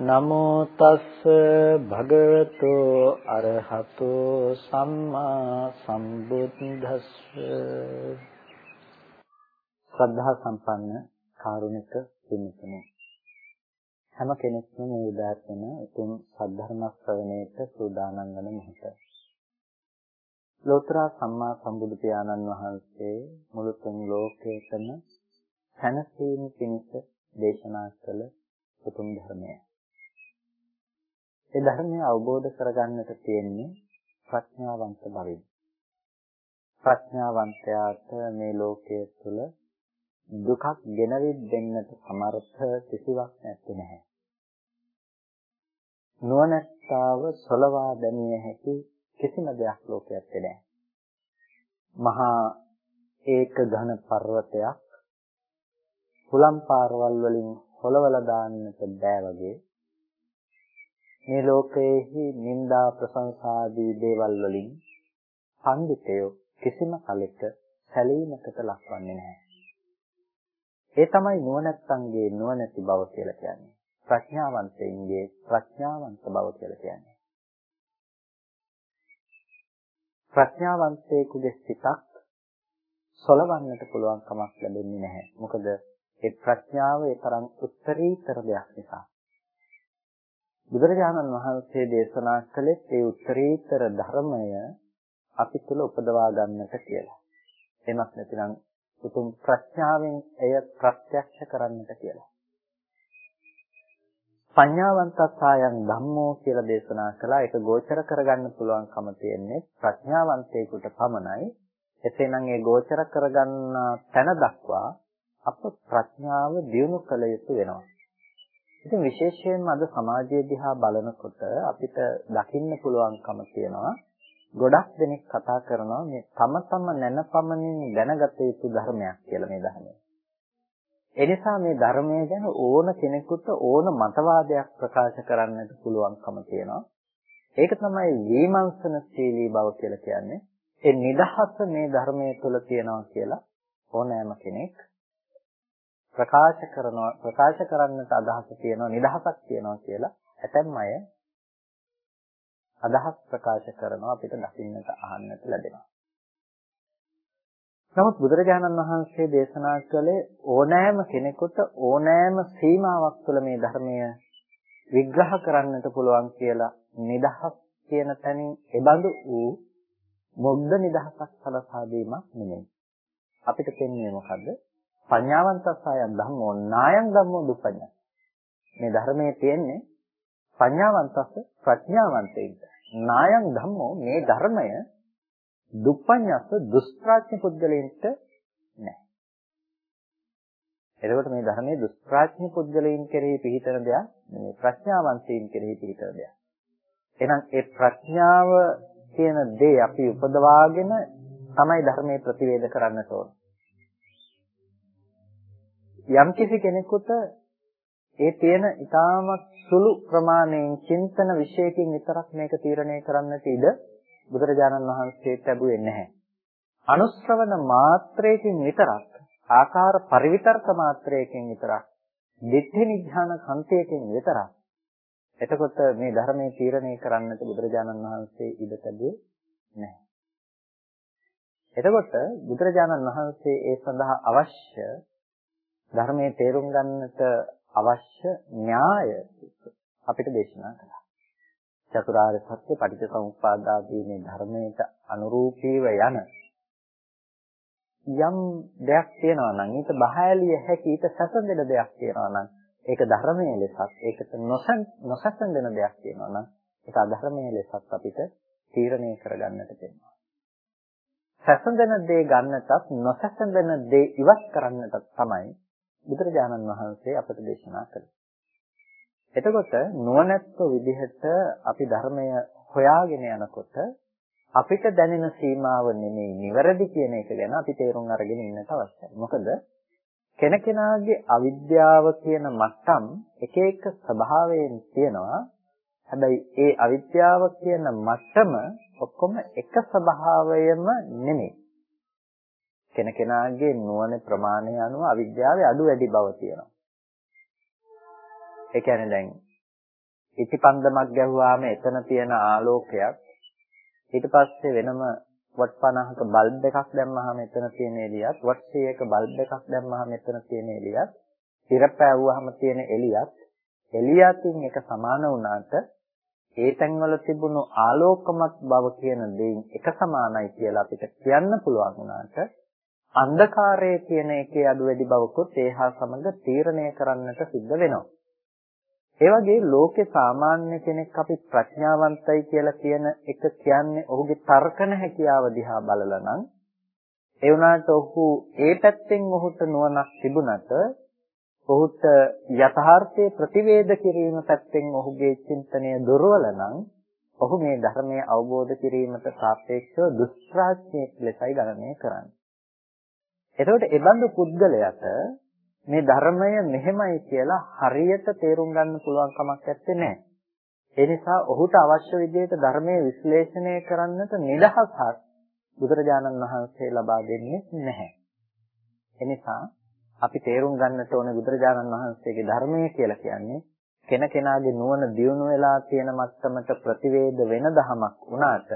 නමෝ තස්ස භගවතෝ අරහතෝ සම්මා සම්බුද්දස්ස ශ්‍රද්ධා සම්පන්න කාරුණික පින්තුනේ හැම කෙනෙක්ම මේ උදාසන උතුම් සද්ධර්ම ශ්‍රවණයට සූදානම් වන මොහොත. ලෝතර සම්මා සම්බුදු පියාණන් වහන්සේ මුළු තුන් ලෝකයකම සැනසීම පිණිස දේශනා කළ උතුම් ධර්මය. ඒ ධර්මය අවබෝධ කරගන්නට තියෙන්නේ ප්‍රඥාවන්ත බවින්. ප්‍රඥාවන්තයාට මේ ලෝකයේ තුල දුකක් ගෙනවිත් දෙන්නට සමර්ථ කිසිවක් නැත්තේ නැහැ. නුවණැත්තාව සොලවා දැමිය හැකි කිසිම දෙයක් ලෝකයේ නැහැ. මහා ඒක ඝන පර්වතයක් හුලම් පාරවල් වලින් හොලවලා දාන්නට බෑ වගේ මේ ලෝකයේහි නිന്ദා ප්‍රශංසාදී දේවල් වලින් පඬිතයෝ කිසිම කලෙක සැලීමකට ලක්වන්නේ නැහැ. ඒ තමයි නුවණැත්තන්ගේ නුවණැති බව කියලා කියන්නේ. ප්‍රඥාවන්තයින්ගේ ප්‍රඥාවන්ත බව කියලා කියන්නේ. ප්‍රඥාවන්තයෙකුගේ සිතක් සොලවන්නට පුළුවන් කමක් ලැබෙන්නේ නැහැ. මොකද ඒ ප්‍රඥාව ඒ තරම් උත්තරීතර දෙයක් නිසා. බුදුරජාණන් වහන්සේ දේශනා කළේ ඒ උත්තරීතර ධර්මය අපි තුල උපදවා ගන්නට කියලා. එමත් නැතිනම් උතුම් ප්‍රඥාවෙන් එය ප්‍රත්‍යක්ෂ කරන්නට කියලා. පඤ්ඤාවන්තස්සායන් ධම්මෝ කියලා දේශනා කළා. ඒක ගෝචර කරගන්න පුළුවන්කම තියෙන්නේ ප්‍රඥාවන්තයෙකුට පමණයි. එසේනම් ඒ ගෝචර කරගන්න තැන දක්වා අප ප්‍රඥාව දියුණු කළ යුතු වෙනවා. ඉතින් විශේෂයෙන්ම අද සමාජය දිහා බලනකොට අපිට දකින්න පුළුවන්කම තියෙනවා ගොඩක් දෙනෙක් කතා කරනවා මේ තම තම නැනපමණින් දැනගත යුතු ධර්මයක් කියලා මේ ධර්මය. ඒ නිසා මේ ධර්මය ගැන ඕන කෙනෙකුට ඕන මතවාදයක් ප්‍රකාශ කරන්නට පුළුවන්කම තියෙනවා. ඒක තමයි විමර්ශනශීලී බව කියලා කියන්නේ. ඒ නිදහස මේ ධර්මයේ තුල තියෙනවා කියලා ඕනෑම කෙනෙක් ප්‍රකාශ කරනවා ප්‍රකාශ කරන්නට අදහස තියෙනවා නිදහසක් තියෙනවා කියලා ඇතැම් අය අදහස් ප්‍රකාශ කරනවා අපිට දකින්නට අහන්නට ලැබෙනවා. නමුත් බුදුරජාණන් වහන්සේ දේශනා කළේ ඕනෑම කෙනෙකුට ඕනෑම සීමාවක් තුළ මේ ධර්මය විග්‍රහ කරන්නට පුළුවන් කියලා නිදහස් කියන තැනින් එබඳු වූ මොග්ධ නිදහසක් සලසා දීමක් නෙමෙයි. අපිට පෙන්වන්නේ මොකද්ද? පඤ්ඤාවන්තසයන් ධම්මෝ නායං ධම්මෝ දුප්පඤ්ඤා. මේ ධර්මයේ තියෙන්නේ පඤ්ඤාවන්තස ප්‍රඥාවන්තයින්ට. නායං ධම්මෝ මේ ධර්මය දුප්පඤ්ඤස්ස දුෂ්ප්‍රඥ පුද්ගලයන්ට නැහැ. එතකොට මේ ධර්මයේ දුෂ්ප්‍රඥ පුද්ගලයන් කෙරෙහි පිහිටන දෙයක් නෙමෙයි ප්‍රඥාවන්තයින් කෙරෙහි පිහිටන දෙයක්. එහෙනම් ඒ ප්‍රඥාව කියන දේ අපි උපදවාගෙන තමයි ධර්මයේ ප්‍රතිවේද කරන්නට ඕන. යම්කිසි කෙනෙකුට ඒ තියෙන ඊටමත් සුළු ප්‍රමාණයෙන් චින්තන විශේෂකින් විතරක් මේක තීරණය කරන්නට ඉඩ බුදුරජාණන් වහන්සේ ලැබුවේ නැහැ. අනුශ්‍රවණ මාත්‍රයකින් විතරක් ආකාර පරිවිතර්ක මාත්‍රයකින් විතරක් දිට්ඨි නිඥාන කන්තයකින් විතරක් එතකොට මේ ධර්මයේ තීරණය කරන්නට බුදුරජාණන් වහන්සේ ඉඩ ලැබුවේ නැහැ. එතකොට බුදුරජාණන් වහන්සේ ඒ සඳහා අවශ්‍ය ධර්මයේ තේරුම් ගන්නට අවශ්‍ය න්‍යාය අපිට දේශනා කළා. චතුරාර්ය සත්‍ය පටිච්චසමුප්පාද ආදී මේ ධර්මයට අනුරූපීව යන යම් දෙයක් තියෙනවා නම් ඊට බහැලිය හැකි ඊට සැසඳෙන දෙයක් තියෙනවා නම් ඒක ධර්මයේ ලෙසත් ඒකට නොසැසඳෙන දෙයක් තියෙනවා නම් ඒක අධර්මයේ ලෙසත් අපිට තීරණය කරගන්නට වෙනවා. සැසඳෙන දේ ගන්නටත් නොසැසඳෙන දේ ඉවත් කරන්නටත් තමයි බුදුරජාණන් වහන්සේ අපට දේශනා කළේ. එතකොට නුවණැත්ත විදිහට අපි ධර්මය හොයාගෙන යනකොට අපිට දැනෙන සීමාව නෙමෙයි නිවැරදි කියන එක ගැන අපි තේරුම් අරගෙන ඉන්නට අවශ්‍යයි. මොකද කෙනකෙනාගේ අවිද්‍යාව කියන මට්ටම් එක එක ස්වභාවයෙන් තියෙනවා. හැබැයි ඒ අවිද්‍යාව කියන මට්ටම ඔක්කොම එක ස්වභාවයම නෙමෙයි. කෙනකෙනාගේ නුවණ ප්‍රමාණය අනුව අවිද්‍යාවේ අඩු වැඩි බව තියෙනවා. ඒ කියන්නේ දැන් ඉටිපන්දමක් ගැහුවාම එතන තියෙන ආලෝකයක් ඊට පස්සේ වෙනම වොට් 50ක බල්බ් එකක් දැම්මහම එතන තියෙන එළියත් වොට් 100ක බල්බ් එකක් දැම්මහම එතන තියෙන එළියත් ඉර පෑවුවාම තියෙන එළියත් එළියකින් එක සමාන වුණාට ඒ තැන්වල තිබුණු ආලෝකමත් බව කියන දෙයින් එක සමානයි කියලා අපිට කියන්න පුළුවන් වුණාට අන්ධකාරයේ කියන එකේ අඩු වැඩි බවකුත් ඒහා සමග තීරණය කරන්නට සිද්ධ වෙනවා. ඒ වගේ ලෝකේ සාමාන්‍ය කෙනෙක් අපි ප්‍රඥාවන්තයි කියලා කියන එක කියන්නේ ඔහුගේ තර්කන හැකියාව දිහා බලලා නම් ඒ වුණාට ඔහු ඒ පැත්තෙන් ඔහුට නුවණක් තිබුණට ඔහුට යථාර්ථයේ ප්‍රතිවේද කිරීම පැත්තෙන් ඔහුගේ චින්තනය දුර්වල නම් ඔහු මේ ධර්මය අවබෝධ කිරීමට සාපේක්ෂව දුෂ්ප්‍රඥයෙක් ලෙසයි ගණනය කරන්නේ. එතකොට ඒ බඳු පුද්ගලයාට මේ ධර්මය මෙහෙමයි කියලා හරියට තේරුම් ගන්න පුළුවන් කමක් නැත්තේ. ඒ නිසා ඔහුට අවශ්‍ය විදිහට ධර්මයේ විශ්ලේෂණය කරන්නට නිදහසක් බුදුරජාණන් වහන්සේ ලබා දෙන්නේ නැහැ. එනිසා අපි තේරුම් ගන්නට ඕනේ බුදුරජාණන් වහන්සේගේ ධර්මය කියලා කියන්නේ කෙනකෙනාගේ නුවණ දියුණු වෙලා තියෙන මට්ටමට ප්‍රතිවේද වෙන දහමක් වුණාට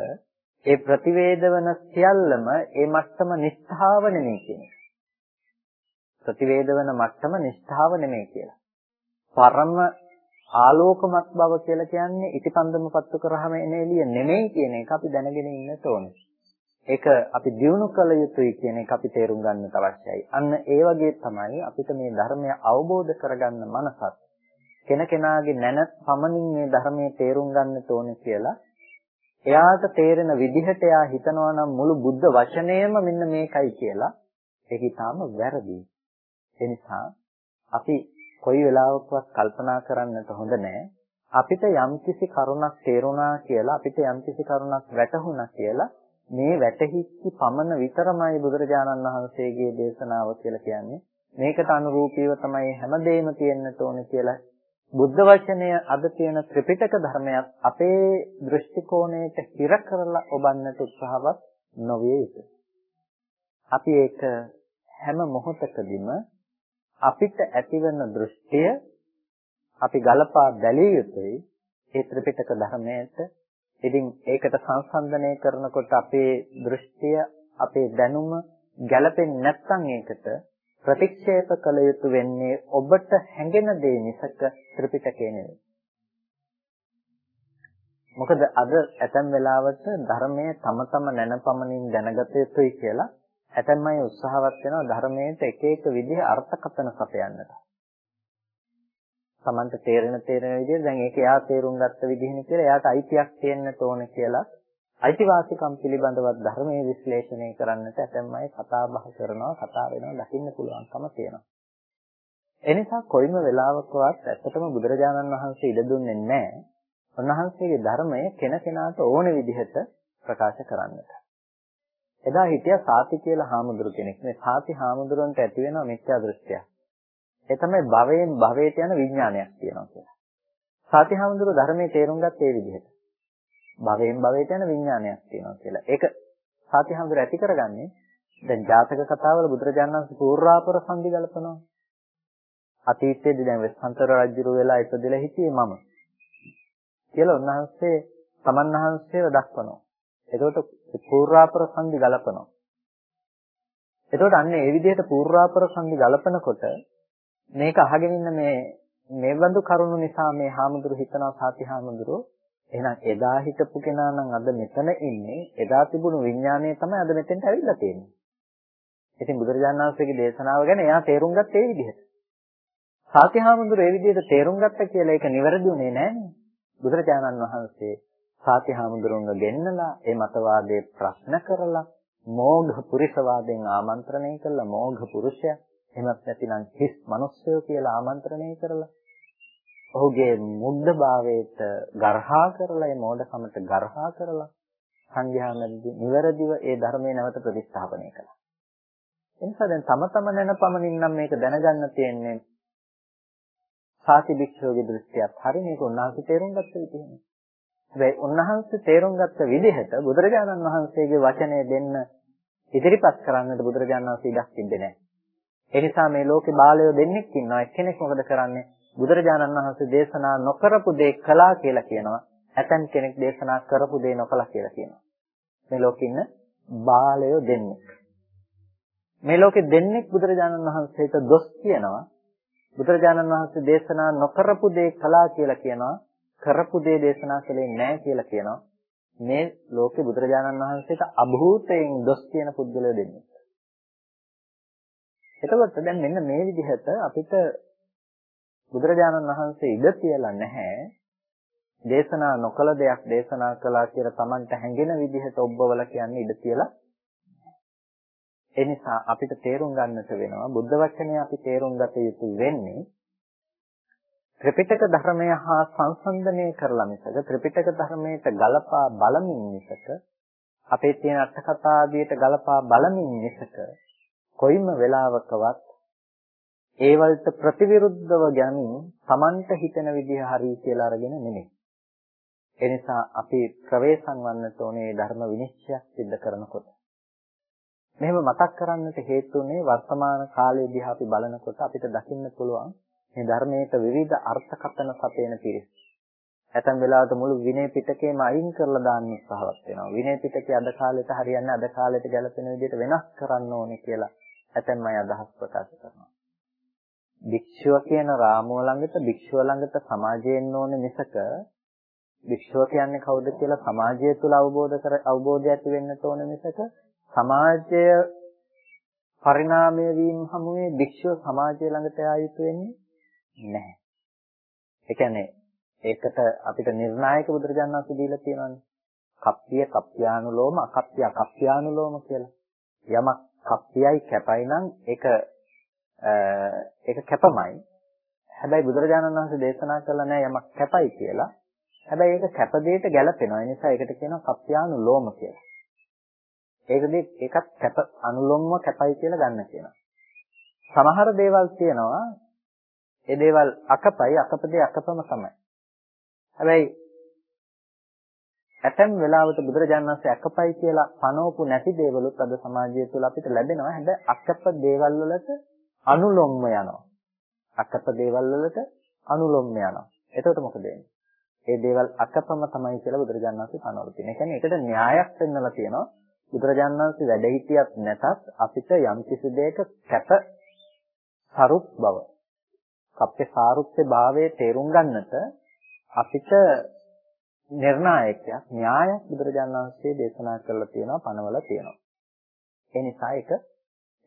ඒ ප්‍රතිවේද වෙන සියල්ලම ඒ මට්ටම නිස්ථාව නෙමෙයි කියන එක. ප්‍රතිවේද වෙන මට්ටම නිස්ථාව නෙමෙයි කියලා. පරම ආලෝකමත් බව කියලා කියන්නේ ඉටිපන්දම පත්තු කරාම එන එළිය නෙමෙයි කියන එක අපි දැනගෙන ඉන්නට ඕනේ. ඒක අපි දියුණු කළ යුතුයි කියන එක අපි තේරුම් ගන්නට අවශ්‍යයි. අන්න ඒ වගේ තමයි අපිට මේ ධර්මය අවබෝධ කරගන්න මනසත් කෙනකෙනාගේ නැන පමණින් මේ ධර්මයේ තේරුම් ගන්නට ඕනේ කියලා එයාට තේරෙන විදිහට එයා හිතනවා නම් මුළු බුද්ධ වචනයම මෙන්න මේකයි කියලා ඒක ඊටාම වැරදි. ඒ නිසා අපි කොයි වෙලාවකවත් කල්පනා කරන්නට හොඳ නැහැ. අපිට යම්කිසි කරුණක් තේරුණා කියලා අපිට යම්කිසි කරුණක් වැටහුණා කියලා මේ වැටහිච්ච පමණ විතරමයි බුදුරජාණන් වහන්සේගේ දේශනාව කියලා කියන්නේ. මේකට අනුරූපීව තමයි හැමදේම තියෙන්නට ඕනේ කියලා බුද්ධ වචනය අද තියෙන ත්‍රිපිටක ධර්මයක් අපේ දෘෂ්ටි කෝණයට හිර කරලා ඔබන්නට උත්සාහවත් නොවිය යුතුයි. අපි ඒක හැම මොහොතකදීම අපිට ඇතිවන දෘෂ්ටිය අපි ගලපා බැලිය යුතුයි ඒ ත්‍රිපිටක ධර්මයට. ඉතින් ඒකට සංසන්දනය කරනකොට අපේ දෘෂ්ටිය අපේ දැනුම ගැලපෙන්නේ නැත්නම් ඒකට ප්‍රතික්ෂේප කළ යුතු වෙන්නේ ඔබට හැඟෙන දේ මිසක ත්‍රිපිටකේ නෙවෙයි. මොකද අද ඇතැම් වෙලාවට ධර්මයේ තම තම නැනපමණින් දැනගත යුතුයි කියලා ඇතැම් අය උත්සාහවත් වෙනවා ධර්මයට එක එක විදිහ අර්ථකථන සපයන්නට. Tamanta තේරෙන තේරෙන විදිහට දැන් ඒක එයා තේරුම් ගත්ත විදිහනේ කියලා එයාට අයිතියක් තියෙන්න ඕන කියලා අයිතිවාසිකම් පිළිබඳව ධර්මයේ විශ්ලේෂණය කරන්නට ඇතැම් අය කතා බහ කරනවා කතා වෙනවා දකින්න පුළුවන්කම තියෙනවා. එනිසා කොයිම වෙලාවකවත් ඇත්තටම බුදුරජාණන් වහන්සේ ඉඩ දුන්නේ නැහැ. උන්වහන්සේගේ ධර්මය කෙනකෙනාට ඕන විදිහට ප්‍රකාශ කරන්නට. එදා හිටියා සාති කියලා හාමුදුරු කෙනෙක්. මේ සාති හාමුදුරන්ට ඇති වෙන මිත්‍යා දෘෂ්ටියක්. ඒ තමයි භවයෙන් භවයට යන විඥානයක් තියෙනවා කියලා. සාති හාමුදුරු ධර්මයේ තේරුම් ගත්ත ඒ විදිහට. භවයෙන් භවයට යන විඥානයක් තියෙනවා කියලා. ඒක සාති හාමුදුරු ඇති කරගන්නේ දැන් ජාතක කතාවල බුදුරජාණන් වහන්සේ පූර්වාපර සංදි ගලපනවා. අතීතයේදී දැන් වෙස්සන්තර රජුරු වෙලා ඉපදෙලා හිටියේ මම. කියලා උන්වහන්සේ තමන් වහන්සේව දක්වනවා. එතකොට පූර්වාපර සංදි ගලපනවා. එතකොට අන්න ඒ විදිහට පූර්වාපර සංදි ගලපනකොට මේක අහගෙන ඉන්න මේ මේ බඳු කරුණු නිසා මේ හාමුදුරු හිතනවා සාති හාමුදුරු එහෙනම් එදා හිටපු කෙනා නම් අද මෙතන ඉන්නේ එදා තිබුණු විඥානය තමයි අද මෙතෙන්ට ඇවිල්ලා තියෙන්නේ. ඉතින් බුදුරජාණන් වහන්සේගේ දේශනාව ගැන එයා තේරුම් ගත්තේ ඒ විදිහට. සාති හාමුදුරු ඒ විදිහට තේරුම් ගත්ත කියලා ඒක නිවැරදිුනේ නෑනේ. බුදුරජාණන් වහන්සේ සාති හාමුදුරුන්ව ගෙන්නලා ඒ මතවාදයේ ප්‍රශ්න කරලා මෝඝ පුරිසවාදයෙන් ආමන්ත්‍රණය කළා මෝඝ පුරුෂයා එහෙමත් නැතිනම් හිස් මිනිස්සයෝ කියලා ආමන්ත්‍රණය කරලා ඔහුගේ මුද්දභාවයට ගර්හා කරලා ඒ මෝඩකමට ගර්හා කරලා සංඝයා මැදදී නිවැරදිව ඒ ධර්මයේ නැවත ප්‍රතිස්ථාපනය කළා. එනිසා දැන් තම තම නැනපමණින් නම් මේක දැනගන්න තියෙන්නේ සාති භික්ෂුවගේ දෘෂ්ටියත් හරි මේක උන්වහන්සේ තේරුම් ගත්ත විදිහනේ. හැබැයි උන්වහන්සේ තේරුම් ගත්ත විදිහට බුදුරජාණන් වහන්සේගේ වචනය දෙන්න ඉදිරිපත් කරන්නට බුදුරජාණන් වහන්සේ ඉඩක් තිබෙන්නේ නැහැ. ඒ නිසා මේ ලෝකේ බාලයෝ දෙන්නෙක් ඉන්නවා. එක්කෙනෙක් මොකද කරන්නේ? බුදුරජාණන් වහන්සේ දේශනා නොකරපු දේ කළා කියලා කියනවා. ඇතන් කෙනෙක් දේශනා කරපු දේ නොකළා කියලා කියනවා. මේ ලෝකේ ඉන්න බාලයෝ දෙන්නෙක්. මේ ලෝකේ දෙන්නෙක් බුදුරජාණන් වහන්සේට දොස් කියනවා. බුදුරජාණන් වහන්සේ දේශනා නොකරපු දේ කළා කියලා කියනවා. කරපු දේ දේශනා කළේ නැහැ කියලා කියනවා. මේ ලෝකේ බුදුරජාණන් වහන්සේට අභූතයෙන් දොස් කියන පුද්ගලයෝ දෙන්නේ. එතකොට දැන් මෙන්න මේ විදිහට අපිට බුදුරජාණන් වහන්සේ ඉඩ තියලා නැහැ. දේශනා නොකළ දෙයක් දේශනා කළා කියලා Tamanට හැඟෙන විදිහට ඔබවල කියන්නේ ඉඩ තියලා ඒ නිසා අපිට තේරුම් ගන්නට වෙනවා බුද්ධ වචනය අපි තේරුම් ගත යුතු වෙන්නේ ත්‍රිපිටක ධර්මය හා සංසන්දනය කරලා මිසක ත්‍රිපිටක ධර්මයට ගලපා බලමින් මිසක අපේ තියෙන අර්ථ කතා ආදියට ගලපා බලමින් මිසක කොයිම වෙලාවකවත් ඒ වලට ප්‍රතිවිරුද්ධව ගැනීම Tamanට හිතෙන විදිහ හරි කියලා අරගෙන නෙමෙයි. ඒ නිසා අපි ප්‍රවේශම් වන්නට ඕනේ ධර්ම විනිශ්චයක් සිද්ධ කරනකොට. මෙහෙම මතක් කරන්නට හේතුුනේ වර්තමාන කාලයේදී අපි බලනකොට අපිට දකින්න පුළුවන් මේ ධර්මයක විවිධ අර්ථකථන සපයන පිරිස. ඇතැම් වෙලාවට මුළු විනය පිටකේම අයින් කරලා දාන්න උත්සාහවත් වෙනවා. විනය පිටකේ අද කාලෙට හරියන්නේ අද කාලෙට ගැලපෙන විදිහට වෙනස් කරන්න ඕනේ කියලා ඇතැම් අය අදහස් ප්‍රකාශ කරනවා. භික්ෂුව කියන රාමුව ළඟට භික්ෂුව ළඟට සමාජයෙන් ඕනේ මිසක භික්ෂුව කියන්නේ කවුද කියලා සමාජය තුළ අවබෝධ කර අවබෝධය ඇති වෙන්න ඕනේ මිසක සමාජය පරිණාමය වීම හැමුවේ භික්ෂුව සමාජය ළඟට ආ යුතු වෙන්නේ නැහැ. ඒ කියන්නේ ඒකට අපිට නිර්ණායක බුදුරජාණන් වහන්සේ දීලා තියෙනවානේ. කප්පිය කප්පියානුලෝම අකප්පිය අකප්පියානුලෝම කියලා. යමක් කප්පියයි කැපයි නම් ඒක ඒක කැපමයි. හැබැයි බුදුරජාණන් වහන්සේ දේශනා කළා නෑ යමක් කැපයි කියලා. හැබැයි ඒක කැප දෙයට ගැලපෙනවා. ඒ නිසා ඒකට කියනවා කප්පියානුලෝම කියලා. ඒකදී ඒකත් කැප අනුලෝමව කැපයි කියලා ගන්න කියනවා. සමහර දේවල් තියෙනවා ඒ දේවල් අකපයි අකපදේ අකපම තමයි. හැබැයි ඇතැම් වෙලාවට බුදුරජාණන් වහන්සේ අකපයි කියලා පනවපු නැති දේවලුත් අද සමාජය තුළ අපිට ලැබෙනවා. හැබැයි අකප දේවල් වලට අනුලොම්ම යනවා. අකප දේවල් වලට අනුලොම්ම යනවා. එතකොට මොකද වෙන්නේ? ඒ දේවල් අකපම තමයි කියලා බුදුරජාණන් වහන්සේ පනවලා තියෙනවා. ඒ කියන්නේ ඒකට න්‍යායක් පෙන්වලා තියෙනවා. බුදුරජාණන් වහන්සේ වැඩ හිටියත් නැතත් අපිට යම් කිසි දෙයක කැප සරුත් බව කප්පේ සාරුප්‍ය භාවයේ තේරුම් ගන්නට අපිට නිර්ණායකයක් න්‍යායක් බුදුරජාණන් වහන්සේ දේශනා කරලා තියෙනවා පනවල තියෙනවා. ඒ නිසා ඒක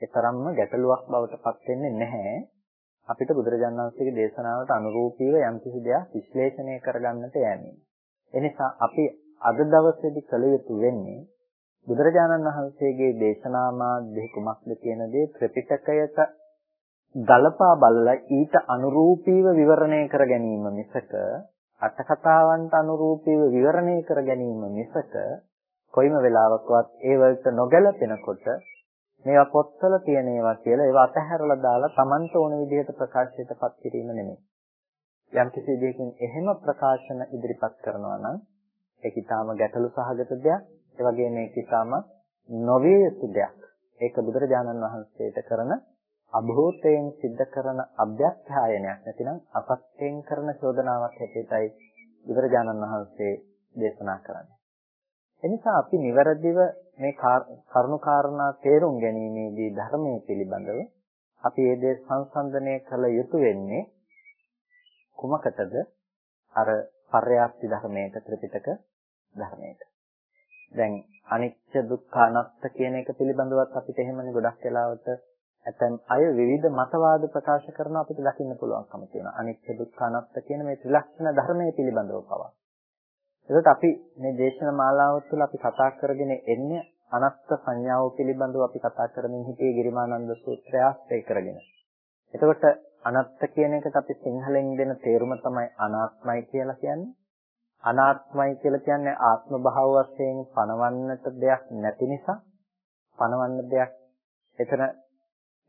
ඒතරම්ම ගැටලුවක් බවට පත් වෙන්නේ නැහැ. අපිට බුදුරජාණන් වහන්සේගේ දේශනාවට අනුරූපීව යම්කිසි දෙයක් විශ්ලේෂණය කරගන්නට යන්නේ. එනිසා අපි අද දවසේදී කළ යුතු වෙන්නේ බුදුරජාණන් වහන්සේගේ දේශනා මාධ්‍ය කුමක්ද කියන දේ ත්‍රිපිටකයට ගලපා බලලා ඊට අනුරූපීව විවරණය කර ගැනීම මිසක අටකතාවන්ට අනුරූපීව විවරණය කර ගැනීම මිසක කොයිම වෙලාවකවත් ඒ වලට නොගැලපෙනකොට මේවා පොත්වල තියෙන ඒවා කියලා ඒවා අතහැරලා දාලා Tamanට ඕන විදිහට ප්‍රකාශයටපත් කිරීම නෙමෙයි. යම් කිසි විදිහකින් එහෙම ප්‍රකාශන ඉදිරිපත් කරනවා නම් ඒක ඊටාම ගැටලු සහගත දෙයක්. ඒ වගේම මේක ඊටාම නොවිය යුතු දෙයක්. ඒක බුදුරජාණන් වහන්සේට කරන අභූතයෙන් සිද්ධ කරන අභ්‍යක්ඛායනයක් නැතිනම් අපත්තෙන් කරන චෝදනාවක් හැටියටයි බුදුරජාණන් වහන්සේ දේශනා කරන්නේ. එනිසා අපි નિවරදිව මේ කරුණු කාරණා තේරුම් ගැනීමේදී ධර්මයේ පිළිබඳව අපි මේ දේ සංසන්දනය කළ යුතු වෙන්නේ කුමකටද? අර පර්යාප්ති ධර්මයට ත්‍රිපිටක ධර්මයට. දැන් අනිත්‍ය දුක්ඛ අනාත්ත කියන එක පිළිබඳවත් අපිට එහෙමනේ ගොඩක් වෙලාවට ඇතැම් අය විවිධ මතවාද ප්‍රකාශ කරන අපිට දකින්න පුළුවන්කම තියෙනවා. අනිත්‍ය දුක්ඛ අනාත්ත කියන මේ ත්‍රිලක්ෂණ ධර්මයේ පිළිබඳව පවා. ඒකට අපි මේ දේශන මාලාව තුළ අපි කතා කරගෙන එන්නේ අනත්ත් සංඥාව පිළිබඳව අපි කතා කරමින් හිටියේ ගිරිමානන්ද සූත්‍රය ආශ්‍රය කරගෙන. එතකොට අනත්ත් කියන එකට අපි සිංහලෙන් දෙන තේරුම තමයි අනාත්මයි කියලා කියන්නේ. අනාත්මයි කියලා කියන්නේ ආත්ම භාව වශයෙන් පණවන්නට දෙයක් නැති නිසා පණවන්න දෙයක් එතන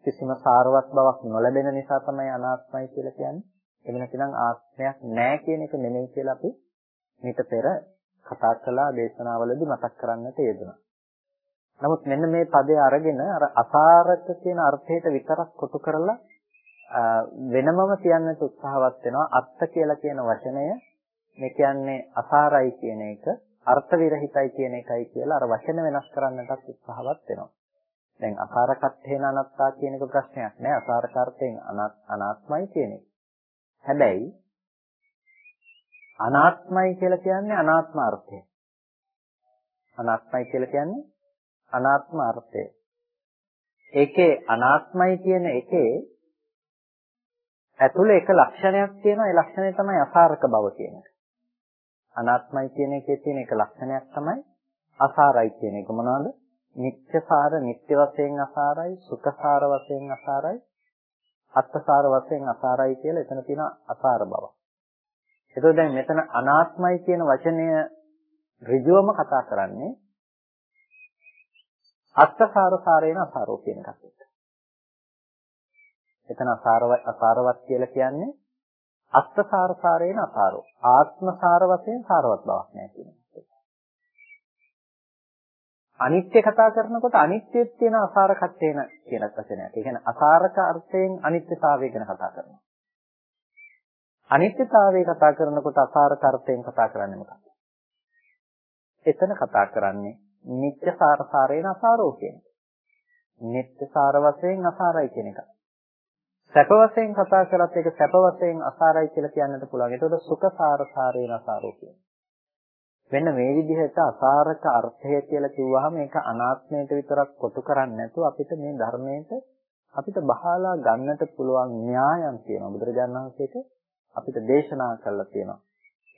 කිසිම සාරවත් බවක් නොලැබෙන නිසා තමයි අනාත්මයි කියලා කියන්නේ. එහෙම නැතිනම් ආත්මයක් නැහැ කියන එක නෙමෙයි කියලා අපි මීට පෙර කතා කළා දේශනාවලදී මතක් කරන්නට යෙදුණා. නමුත් මෙන්න මේ පදේ අරගෙන අර අසාරක කියන අර්ථයට විතරක් කොටු කරලා වෙනමම කියන්නට උත්සාහවත් වෙනවා අත්ත කියලා කියන වචනය මේ කියන්නේ අසාරයි කියන එක අර්ථ විරහිතයි කියන එකයි කියලා අර වචන වෙනස් කරන්නටත් උත්සාහවත් වෙනවා. දැන් අසාරකත්ථේන අනත්තා කියන එක ප්‍රශ්නයක් නෑ අසාරකාර්ථයෙන් අනාත්මයි කියන එක. හැබැයි අනාත්මයි කියලා කියන්නේ අනාත්ම අර්ථය. අනාත්මයි කියලා කියන්නේ අනාත්ම අර්ථය. ඒකේ අනාත්මයි කියන එකේ ඇතුළේ එක ලක්ෂණයක් තියෙනවා ඒ ලක්ෂණය තමයි අසාරක බව කියන එක. අනාත්මයි කියන එකේ තියෙන එක ලක්ෂණයක් තමයි අසාරයි කියන එක මොනවද? නිත්‍යසාර නිත්‍ය වශයෙන් අසාරයි, සුඛසාර වශයෙන් අසාරයි, අත්තසාර වශයෙන් අසාරයි කියලා එතන තියෙන අසාර බව. එතකොට දැන් මෙතන අනාත්මයි කියන වචනය ඍජුවම කතා කරන්නේ අත්තසාර සාරේන අසාරෝ කියන එකත් එක්ක. එතන අසාරවත් අසාරවත් කියලා කියන්නේ අත්තසාර සාරේන අසාරෝ. ආත්මසාර වශයෙන් සාරවත් බවක් නැහැ කියන එක. අනිත්‍ය කතා කරනකොට අනිත්‍යෙත් තියෙන අසාරකත්වේන කියන වචනයක්. ඒ කියන්නේ අසාරක අර්ථයෙන් අනිත්‍යතාවය ගැන කතා කරනවා. අනිත්‍යතාවය කතා කරනකොට අසාරක අර්ථයෙන් කතා කරන්නේ මොකක්ද? එතන කතා කරන්නේ නිත්‍ය සාර සාරේන අසාරෝ කියන එක. නිත්‍ය සාර වශයෙන් අසාරයි කියන එක. සැප වශයෙන් කතා කරත් ඒක සැප වශයෙන් අසාරයි කියලා කියන්නත් පුළුවන්. ඒතකොට සුඛ සාර සාරේන අසාරෝ කියන්නේ. මෙන්න මේ විදිහට අසාරක අර්ථය කියලා කිව්වහම ඒක අනාත්මයට විතරක් කොටු කරන්නේ නැතුව අපිට මේ ධර්මයට අපිට බහලා ගන්නට පුළුවන් න්‍යායම් තියෙනවා. බුදුරජාණන් වහන්සේට අපිට දේශනා කළා තියෙනවා.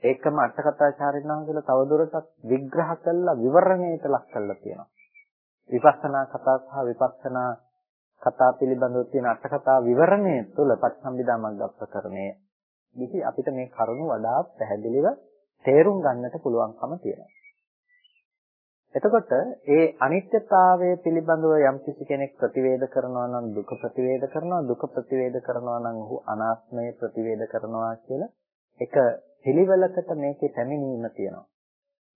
ඒකම අටකථාචාර්යන් වහන්සේලා තවදුරටත් විග්‍රහ කළා විවරණයට ලක් කළා තියෙනවා. විපස්සනා කතා සහ විපස්සනා කතා පිළිබඳව තියෙන අටකථා විවරණය තුළ පටිසම්භිදා මග්ගප්‍රකරණයේ දිහි අපිට මේ කරුණු වඩා පැහැදිලිව තේරුම් ගන්නට පුළුවන්කම තියෙනවා. එතකොට ඒ අනිත්‍යතාවය පිළිබඳව යම් කිසි කෙනෙක් ප්‍රතිවේද කරනවා නම් දුක ප්‍රතිවේද කරනවා දුක ප්‍රතිවේද කරනවා නම් ඔහු අනාත්මය ප්‍රතිවේද කරනවා කියලා එක පිළිවෙලකට මේකේ පැමිණීම තියෙනවා.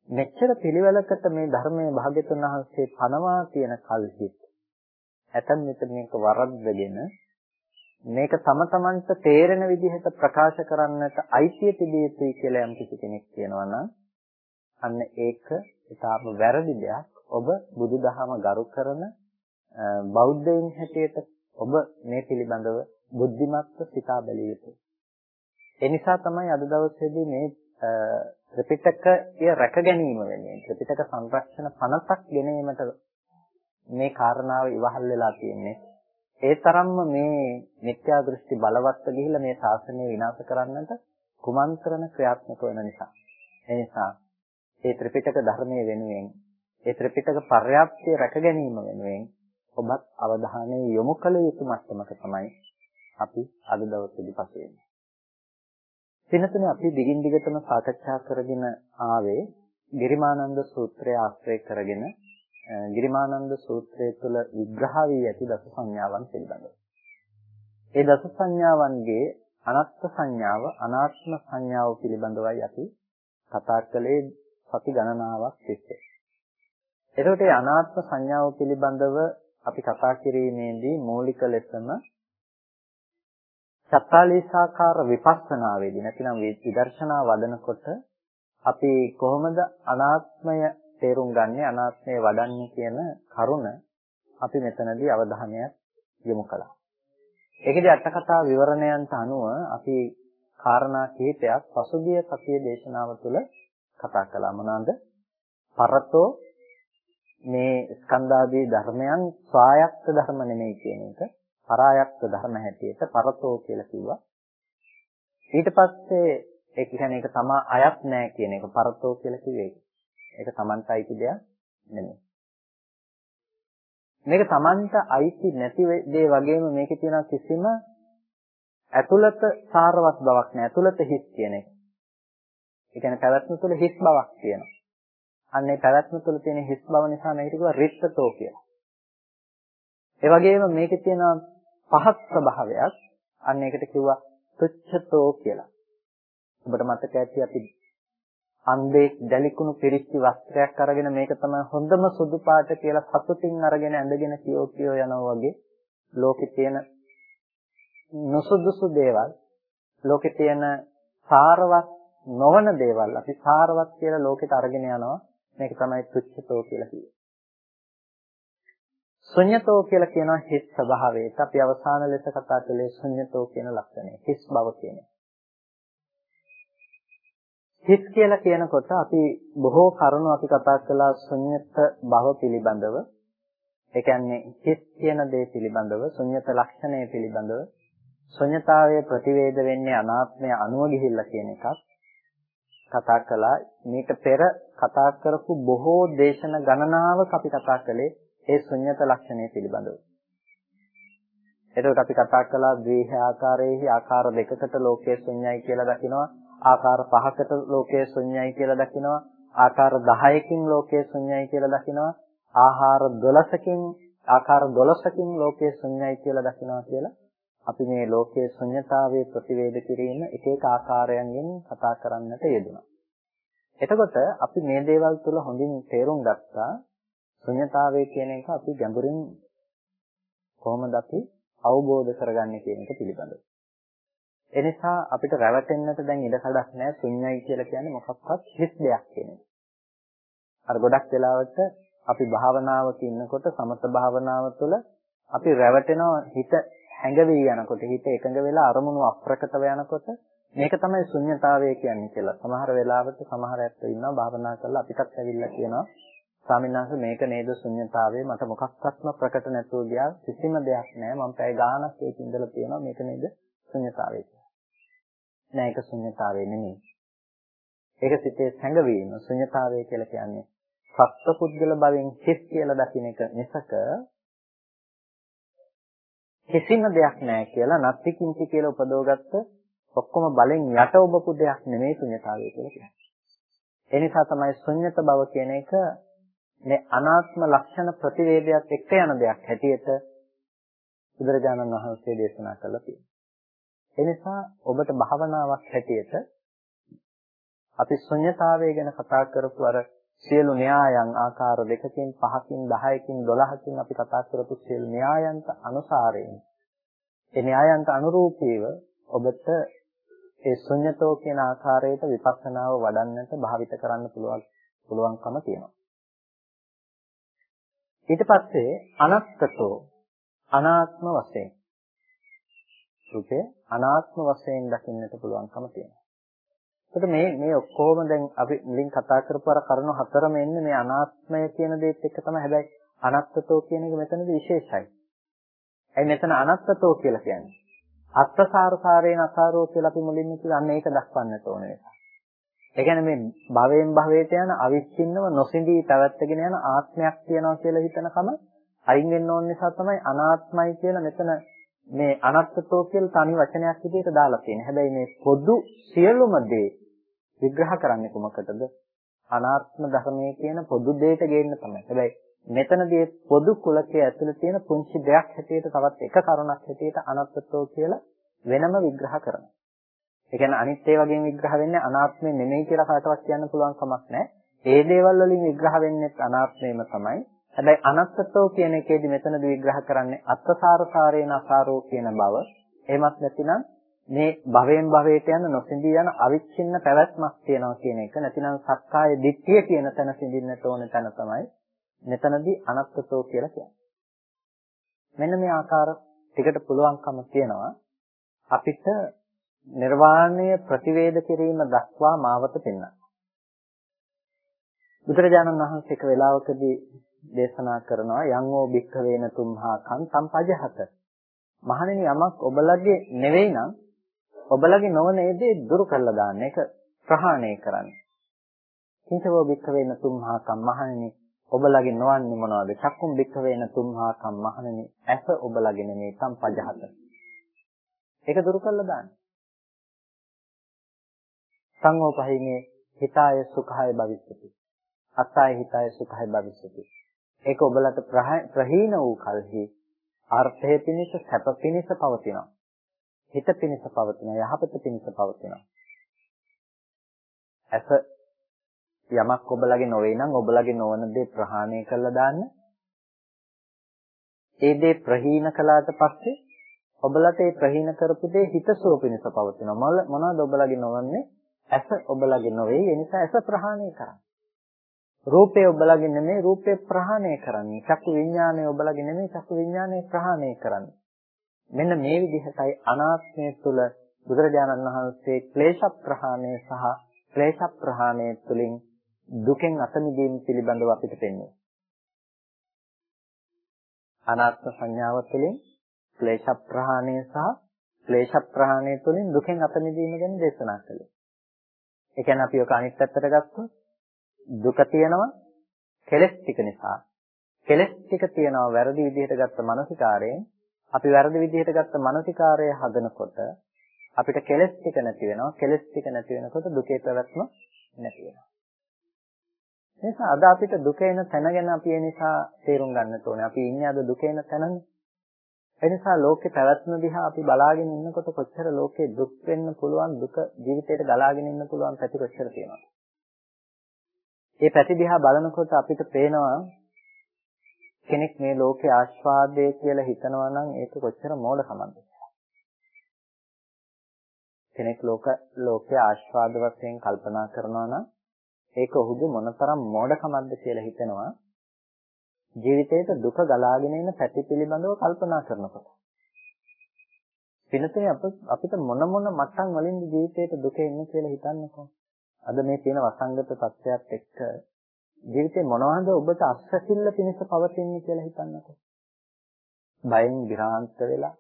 මෙච්චර පිළිවෙලකට මේ ධර්මයේ භාග්‍යතුන් වහන්සේ පනවා තියෙන කල්හි ඇතන් මෙතන මේක වරද්දගෙන මේක තම තමන්ට තේරෙන විදිහට ප්‍රකාශ කරන්නට අයිතිය තිබිය යුතුයි කියලා යම් කිසි කෙනෙක් කියනවා නම් අන්න ඒක ඉතාම වැරදි දෙයක්. ඔබ බුදුදහම ගරු කරන බෞද්ධයින් හැටියට ඔබ මේ පිළිබඳව බුද්ධිමත්ව සිතා බැලිය යුතුයි. ඒ නිසා තමයි අද දවසේදී මේ ත්‍රිපිටකය රැක ගැනීම වෙනුවෙන් ත්‍රිපිටක සංරක්ෂණ පනතක් ගෙනීමට මේ කාරණාව ඉවහල් වෙලා තියෙන්නේ. ඒ තරම්ම මේ මිත්‍යා දෘෂ්ටි බලවත්ව ගිහිල්ලා මේ ශාසනය විනාශ කරන්නට කුමන්ත්‍රණ ක්‍රියාත්මක වෙන නිසා. ඒ නිසා ඒ ත්‍රිපිටක ධර්මයේ වෙනුවෙන් ඒ ත්‍රිපිටක පර්යාප්තිය රැක ගැනීම වෙනුවෙන් ඔබත් අවධානය යොමු කළ යුතු මට්ටමක තමයි අපි අද දවසේදී පසු වෙන්නේ. දිනතුනේ අපි දිගින් දිගටම සාකච්ඡා කරගෙන ආවේ ගිරිමානන්ද සූත්‍රය ආශ්‍රය කරගෙන ගිරිමානන්ද සූත්‍රය තුළ විග්‍රහ වී ඇති දස සංඥාවන් පිළිබඳව. ඒ දස සංඥාවන්ගේ අනාත්ම සංඥාව අනාත්ම සංඥාව පිළිබඳවයි අපි කතා කළේ සති ගණනාවක් තිස්සේ. එතකොට මේ අනාත්ම සංඥාව පිළිබඳව අපි කතා කිරීමේදී මූලික ලෙසම චත්තාලීසාකාර විපස්සනාවේදී නැතිනම් විදර්ශනා වදනකොට අපි කොහොමද අනාත්මය තේරුම් ගන්නේ අනාත්මය වඩන්නේ කියන කරුණ අපි මෙතනදී අවධානය යොමු කළා. ඒකදී අට කතා විවරණයන්ට අනුව අපි කාරණා කිහිපයක් පසුගිය සතියේ දේශනාව තුළ කතා කළා මොනවාද? පරතෝ මේ ස්කන්ධාදී ධර්මයන් ස්වායක්ත ධර්ම නෙමෙයි කියන එක පරායක්ත ධර්ම හැටියට පරතෝ කියලා කිව්වා. ඊට පස්සේ ඒ කියන්නේ ඒක තමා අයත් නෑ කියන එක පරතෝ කියලා කිව්වේ. ඒක තමන්ට අයිති දෙයක් නෙමෙයි. මේක තමන්ට අයිති නැති දේ වගේම මේකේ තියෙන කිසිම ඇතුළත සාරවත් බවක් නෑ. ඇතුළත හිස් කියන එක. ඒ කියන්නේ පැවැත්ම තුළ හිස් බවක් තියෙනවා. අන්නේ පැවැත්ම තුළ තියෙන හිස් බව නිසා මේකට කිව්වා රිත්තතෝ කියලා. ඒ වගේම මේකේ තියෙන පහත් ස්වභාවයක් අන්න ඒකට කිව්වා තුච්ඡතෝ කියලා. ඔබට මතක ඇති අපි අන්දේ දැලිකුණු පිරිච්චි වස්ත්‍රයක් අරගෙන මේක තමයි හොඳම සුදු පාට කියලා සතුටින් අරගෙන ඇඳගෙන කියෝ කියෝ යනවා වගේ ලෝකේ තියෙන නුසුදුසු දේවල් ලෝකේ තියෙන සාරවත් නොවන දේවල් අපි සාරවත් කියලා ලෝකෙට අරගෙන යනවා මේක තමයි තුච්ඡතෝ කියලා කියන්නේ. ශුන්‍යතෝ කියලා කියනවා හිස් ස්වභාවයට. අපි අවසාන ලෙස කතා කළේ ශුන්‍යතෝ කියන ලක්ෂණය. හිස් බව කියන එක. හිස් කියලා කියනකොට අපි බොහෝ කරුණු අපි කතා කළා ශුන්‍යත බව පිළිබඳව. ඒ කියන්නේ හිස් කියන දේ පිළිබඳව, ශුන්‍යත ලක්ෂණය පිළිබඳව, ශුන්‍යතාවයේ ප්‍රතිවේද වෙන්නේ අනාත්මය අනුව ගිහිල්ලා කියන එකක් කතා කළා. මේක පෙර කතා කරපු බොහෝ දේශන ගණනාවක අපි කතා කළේ ඒ ශුන්‍යත ලක්ෂණය පිළිබඳව. එතකොට අපි කතා කළා ද්වේහ ආකාරයේහි ආකාර දෙකකට ලෝකයේ ශුන්‍යයි කියලා දකිනවා. ආකාර පහකට ලෝකයේ ශුන්‍යයි කියලා දකිනවා. ආකාර 10කින් ලෝකයේ ශුන්‍යයි කියලා දකිනවා. ආහාර 12කින් ආකාර 12කින් ලෝකයේ ශුන්‍යයි කියලා දකිනවා කියලා අපි මේ ලෝකයේ ශුන්‍යතාවයේ ප්‍රතිවේද කිරීම එක එක ආකාරයන්ගෙන් කතා කරන්නට යෙදුණා. එතකොට අපි මේ දේවල් තුළ හොඳින් තේරුම් ගත්තා ශුන්‍යතාවය කියන එක අපි ගැඹුරින් කොහොමද අපි අවබෝධ කරගන්නේ කියන එක පිළිබඳව. එනිසා අපිට රැවටෙන්නට දැන් ඉඩ කඩක් නැහැ ශුන්‍යයි කියලා කියන්නේ මොකක්වත් හිස් දෙයක් කියන එක. අර ගොඩක් වෙලාවට අපි භාවනාවක ඉන්නකොට සමත භාවනාව තුළ අපි රැවටෙනවා හිත හැඟවි යනකොට හිත එකඟ වෙලා අරමුණු අප්‍රකටව යනකොට මේක තමයි ශුන්‍යතාවය කියන්නේ කියලා. සමහර වෙලාවට සමහර ඇත්තෝ ඉන්නවා භාවනා කරලා අපිටත් ඇවිල්ලා කියනවා ස්වාමීන් වහන්සේ මේක නේද ශුන්‍යතාවය මට මොකක්වත්ම ප්‍රකට නැතුව ගියා කිසිම දෙයක් නැහැ මම පැය ගාණක් ඒක ඉඳලා තියෙනවා මේක නේද ශුන්‍යතාවය කියලා. නෑ ඒක ශුන්‍යතාවය නෙමෙයි. ඒක සිතේ සැඟවීම ශුන්‍යතාවය කියලා කියන්නේ සත්පුද්ගල භවෙන් හිස් කියලා දකින්න එක මිසක කිසිම දෙයක් නැහැ කියලා නත්ති කිංචි කියලා උපදවගත්ත ඔක්කොම බලෙන් යට ඔබපු දෙයක් නෙමෙයි ශුන්‍යතාවය කියලා කියන්නේ. ඒ නිසා තමයි ශුන්‍යත බව කියන එක මේ අනාත්ම ලක්ෂණ ප්‍රතිවේදයක් එක්ක යන දෙයක් හැටියට බුදුරජාණන් වහන්සේ දේශනා කළා තියෙනවා. ඒ නිසා ඔබට භාවනාවක් හැටියට අපි ශුන්‍යතාවය ගැන කතා කරපු අර සියලු න්‍යායන් ආකාර දෙකකින් පහකින් 10කින් 12කින් අපි කතා කරපු සියලු න්‍යායන්ට අනුසාරයෙන් ඒ න්‍යායන්ට අනුරූපීව ඔබට ඒ ශුන්‍යතෝ කියන ආකාරයට විපස්සනාව වඩන්නට භාවිත කරන්න පුළුවන් පුළුවන්කම තියෙනවා. ඊට පස්සේ අනත්තතෝ අනාත්ම වශයෙන් රූපය අනාත්ම වශයෙන් දකින්නට පුළුවන්කම තියෙනවා. එතකොට මේ මේ ඔක්කොම දැන් අපි මුලින් කතා කරපු අර කරුණු හතරම එන්නේ මේ අනාත්මය කියන දේත් එක්ක තමයි. හැබැයි අනත්තතෝ කියන එක මෙතනදී විශේෂයි. ඇයි මෙතන අනත්තතෝ කියලා කියන්නේ? අත්තසාරසාරේන අසාරෝ කියලා අපි මුලින්ම කිව්වා අන්න ඒක දක්වන්නට ඕන නිසා. ඒ කියන්නේ මේ භවයෙන් භවයට යන අවිච්ඡින්නව නොසිඳී පැවැත්ගෙන යන ආත්මයක් තියනවා කියලා හිතනකම අයින් වෙන්න ඕන නිසා තමයි අනාත්මයි කියලා මෙතන මේ අනත්තතෝ කියලා තනි වචනයක් විදිහට දාලා තියෙන්නේ. හැබැයි මේ පොදු සියලුම දේ විග්‍රහ කරන්නේ කොමකටද? අනාත්ම ධර්මයේ කියන පොදු දෙයට ගේන්න තමයි. හැබැයි මෙතනදී පොදු කුලකයේ ඇතුළේ තියෙන පුංචි දෙයක් හැටියට තවත් එක කරුණක් හැටියට අනත්තතෝ කියලා වෙනම විග්‍රහ කරනවා. ඒ කියන්නේ අනිත් ඒ වගේම විග්‍රහ වෙන්නේ අනාත්මය නෙමෙයි කියලා කාටවත් කියන්න පුළුවන් කමක් නැහැ. ඒ දේවල් වලින් විග්‍රහ වෙන්නේ අනාත්මයම තමයි. හැබැයි අනත්තතෝ කියන එකේදී මෙතනදී විග්‍රහ කරන්නේ අත්තසාරසාරේන අසාරෝ කියන බව. එහෙමත් නැතිනම් මේ භවයෙන් භවයට යන නොසිඳී යන අවිච්ඡින්න පැවැත්මක් තියෙනවා කියන එක. නැතිනම් සක්කාය දිට්ඨිය කියන තැන සිඳින්නට ඕන තැන තමයි මෙතනදී අනත්තතෝ කියලා කියන්නේ. මෙන්න මේ ආකාර ටිකට පුළුවන්කම තියෙනවා අපිට නිර්වාණය ප්‍රතිවේද කිරීම දක්වා මාවත පෙන්වන්න. බුදුරජාණන් වහන්සේ එක වෙලාවකදී දේශනා කරනවා යං ඕ භික්ඛවේන තුම්හා කන්තම් පජහත. මහණෙනි යමක් ඔබලගේ නෙවෙයි නම් ඔබලගේ නොවන ඒ දේ දුරු කරලා දාන්න. ඒක ප්‍රහාණය කරන්න. කිංචවෝ භික්ඛවේන තුම්හා කම් මහණෙනි ඔබලගේ නොවන්නේ මොනවද? චක්කුම් භික්ඛවේන තුම්හා කම් මහණෙනි ඇස ඔබලගේ නෙමෙයි සම්පජහත. ඒක දුරු කරලා දාන්න. සංෝපහිනේ හිතාය සුඛාය භවිස්සති. අත්තාය හිතාය සුඛාය භවිස්සති. ඒක ඔබලට ප්‍රහීන වූ කල්හි අර්ථය පිණිස සැප පිණිස පවතිනවා. හිත පිණිස පවතිනවා යහපත පිණිස පවතිනවා. ඇස යමක් ඔබලගේ නොවේ නම් ඔබලගේ නොවන දේ ප්‍රහාණය කළා දාන්න. ඒ දේ ප්‍රහීන කළාට පස්සේ ඔබලට ඒ ප්‍රහීන කරපු දේ හිතසුව පිණිස පවතිනවා. මොනවද ඔබලගේ නොවන්නේ? ඇස ඔබලගේ නොවේ. ඒ නිසා ඇස ප්‍රහාණය කරන්න. රූපය ඔබලගේ නෙමෙයි රූපය ප්‍රහාණය කරන්නේ. චක්කු විඥානය ඔබලගේ නෙමෙයි චක්කු විඥානය ප්‍රහාණය කරන්නේ. මෙන්න මේ විදිහටයි අනාත්මය තුළ බුදුරජාණන් වහන්සේ ක්ලේශ ප්‍රහාණය සහ ක්ලේශ ප්‍රහාණය තුළින් දුකෙන් අත මිදීම පිළිබඳව අපිට පෙන්වන්නේ. අනාත්ම සංඥාව තුළින් ක්ලේශ ප්‍රහාණය සහ ක්ලේශ ප්‍රහාණය තුළින් දුකෙන් අත මිදීම ගැන දේශනා කළේ. ඒ කියන්නේ අපි ඔක අනිත් පැත්තට ගත්තොත් දුක තියෙනවා කෙලස් ටික නිසා. කෙලස් ටික තියෙනවා වැරදි විදිහට ගත්ත මානසිකාරයෙන් අපි වැරදි විදිහට ගත්ත මානසිකාරය හදනකොට අපිට කෙලස් ටික නැති වෙනවා. කෙලස් ටික නැති වෙනකොට දුකේ පැවැත්ම නැති වෙනවා. නිසා අද අපිට දුක එන තැන ගැන අපි ඒ නිසා තේරුම් ගන්නට ඕනේ. අපි ඉන්නේ අද දුක එන තැනනේ. ඒ නිසා ලෝකේ පැවැත්ම දිහා අපි බලාගෙන ඉන්නකොට කොච්චර ලෝකේ දුක් වෙන්න පුළුවන් දුක ජීවිතේට ගලාගෙන ඉන්න පුළුවන් පැති කොච්චර තියෙනවද? මේ පැති දිහා බලනකොට අපිට පේනවා කෙනෙක් මේ ලෝකේ ආස්වාදය කියලා හිතනවා නම් ඒක කොච්චර මෝඩකමක්ද කෙනෙක් ලෝක ලෝකයේ ආස්වාද වශයෙන් කල්පනා කරනවා නම් ඒක ඔහුගේ මොනතරම් මෝඩකමක්ද කියලා හිතෙනවා ජීවිතේට දුක ගලාගෙන එන පැති පිළිබඳව කල්පනා කරනකොට. පිනතේ අපිට මොන මොන මට්ටම් වලින් ජීවිතේට දුක එන්නේ කියලා හිතන්නකෝ. අද මේ තියෙන වසංගත තත්ත්වයක් එක්ක ජීවිතේ මොනවද ඔබට අස්වැසිල්ල පිණිස පවතින්නේ කියලා හිතන්නකෝ. බයෙන් විරාන්ත වෙලා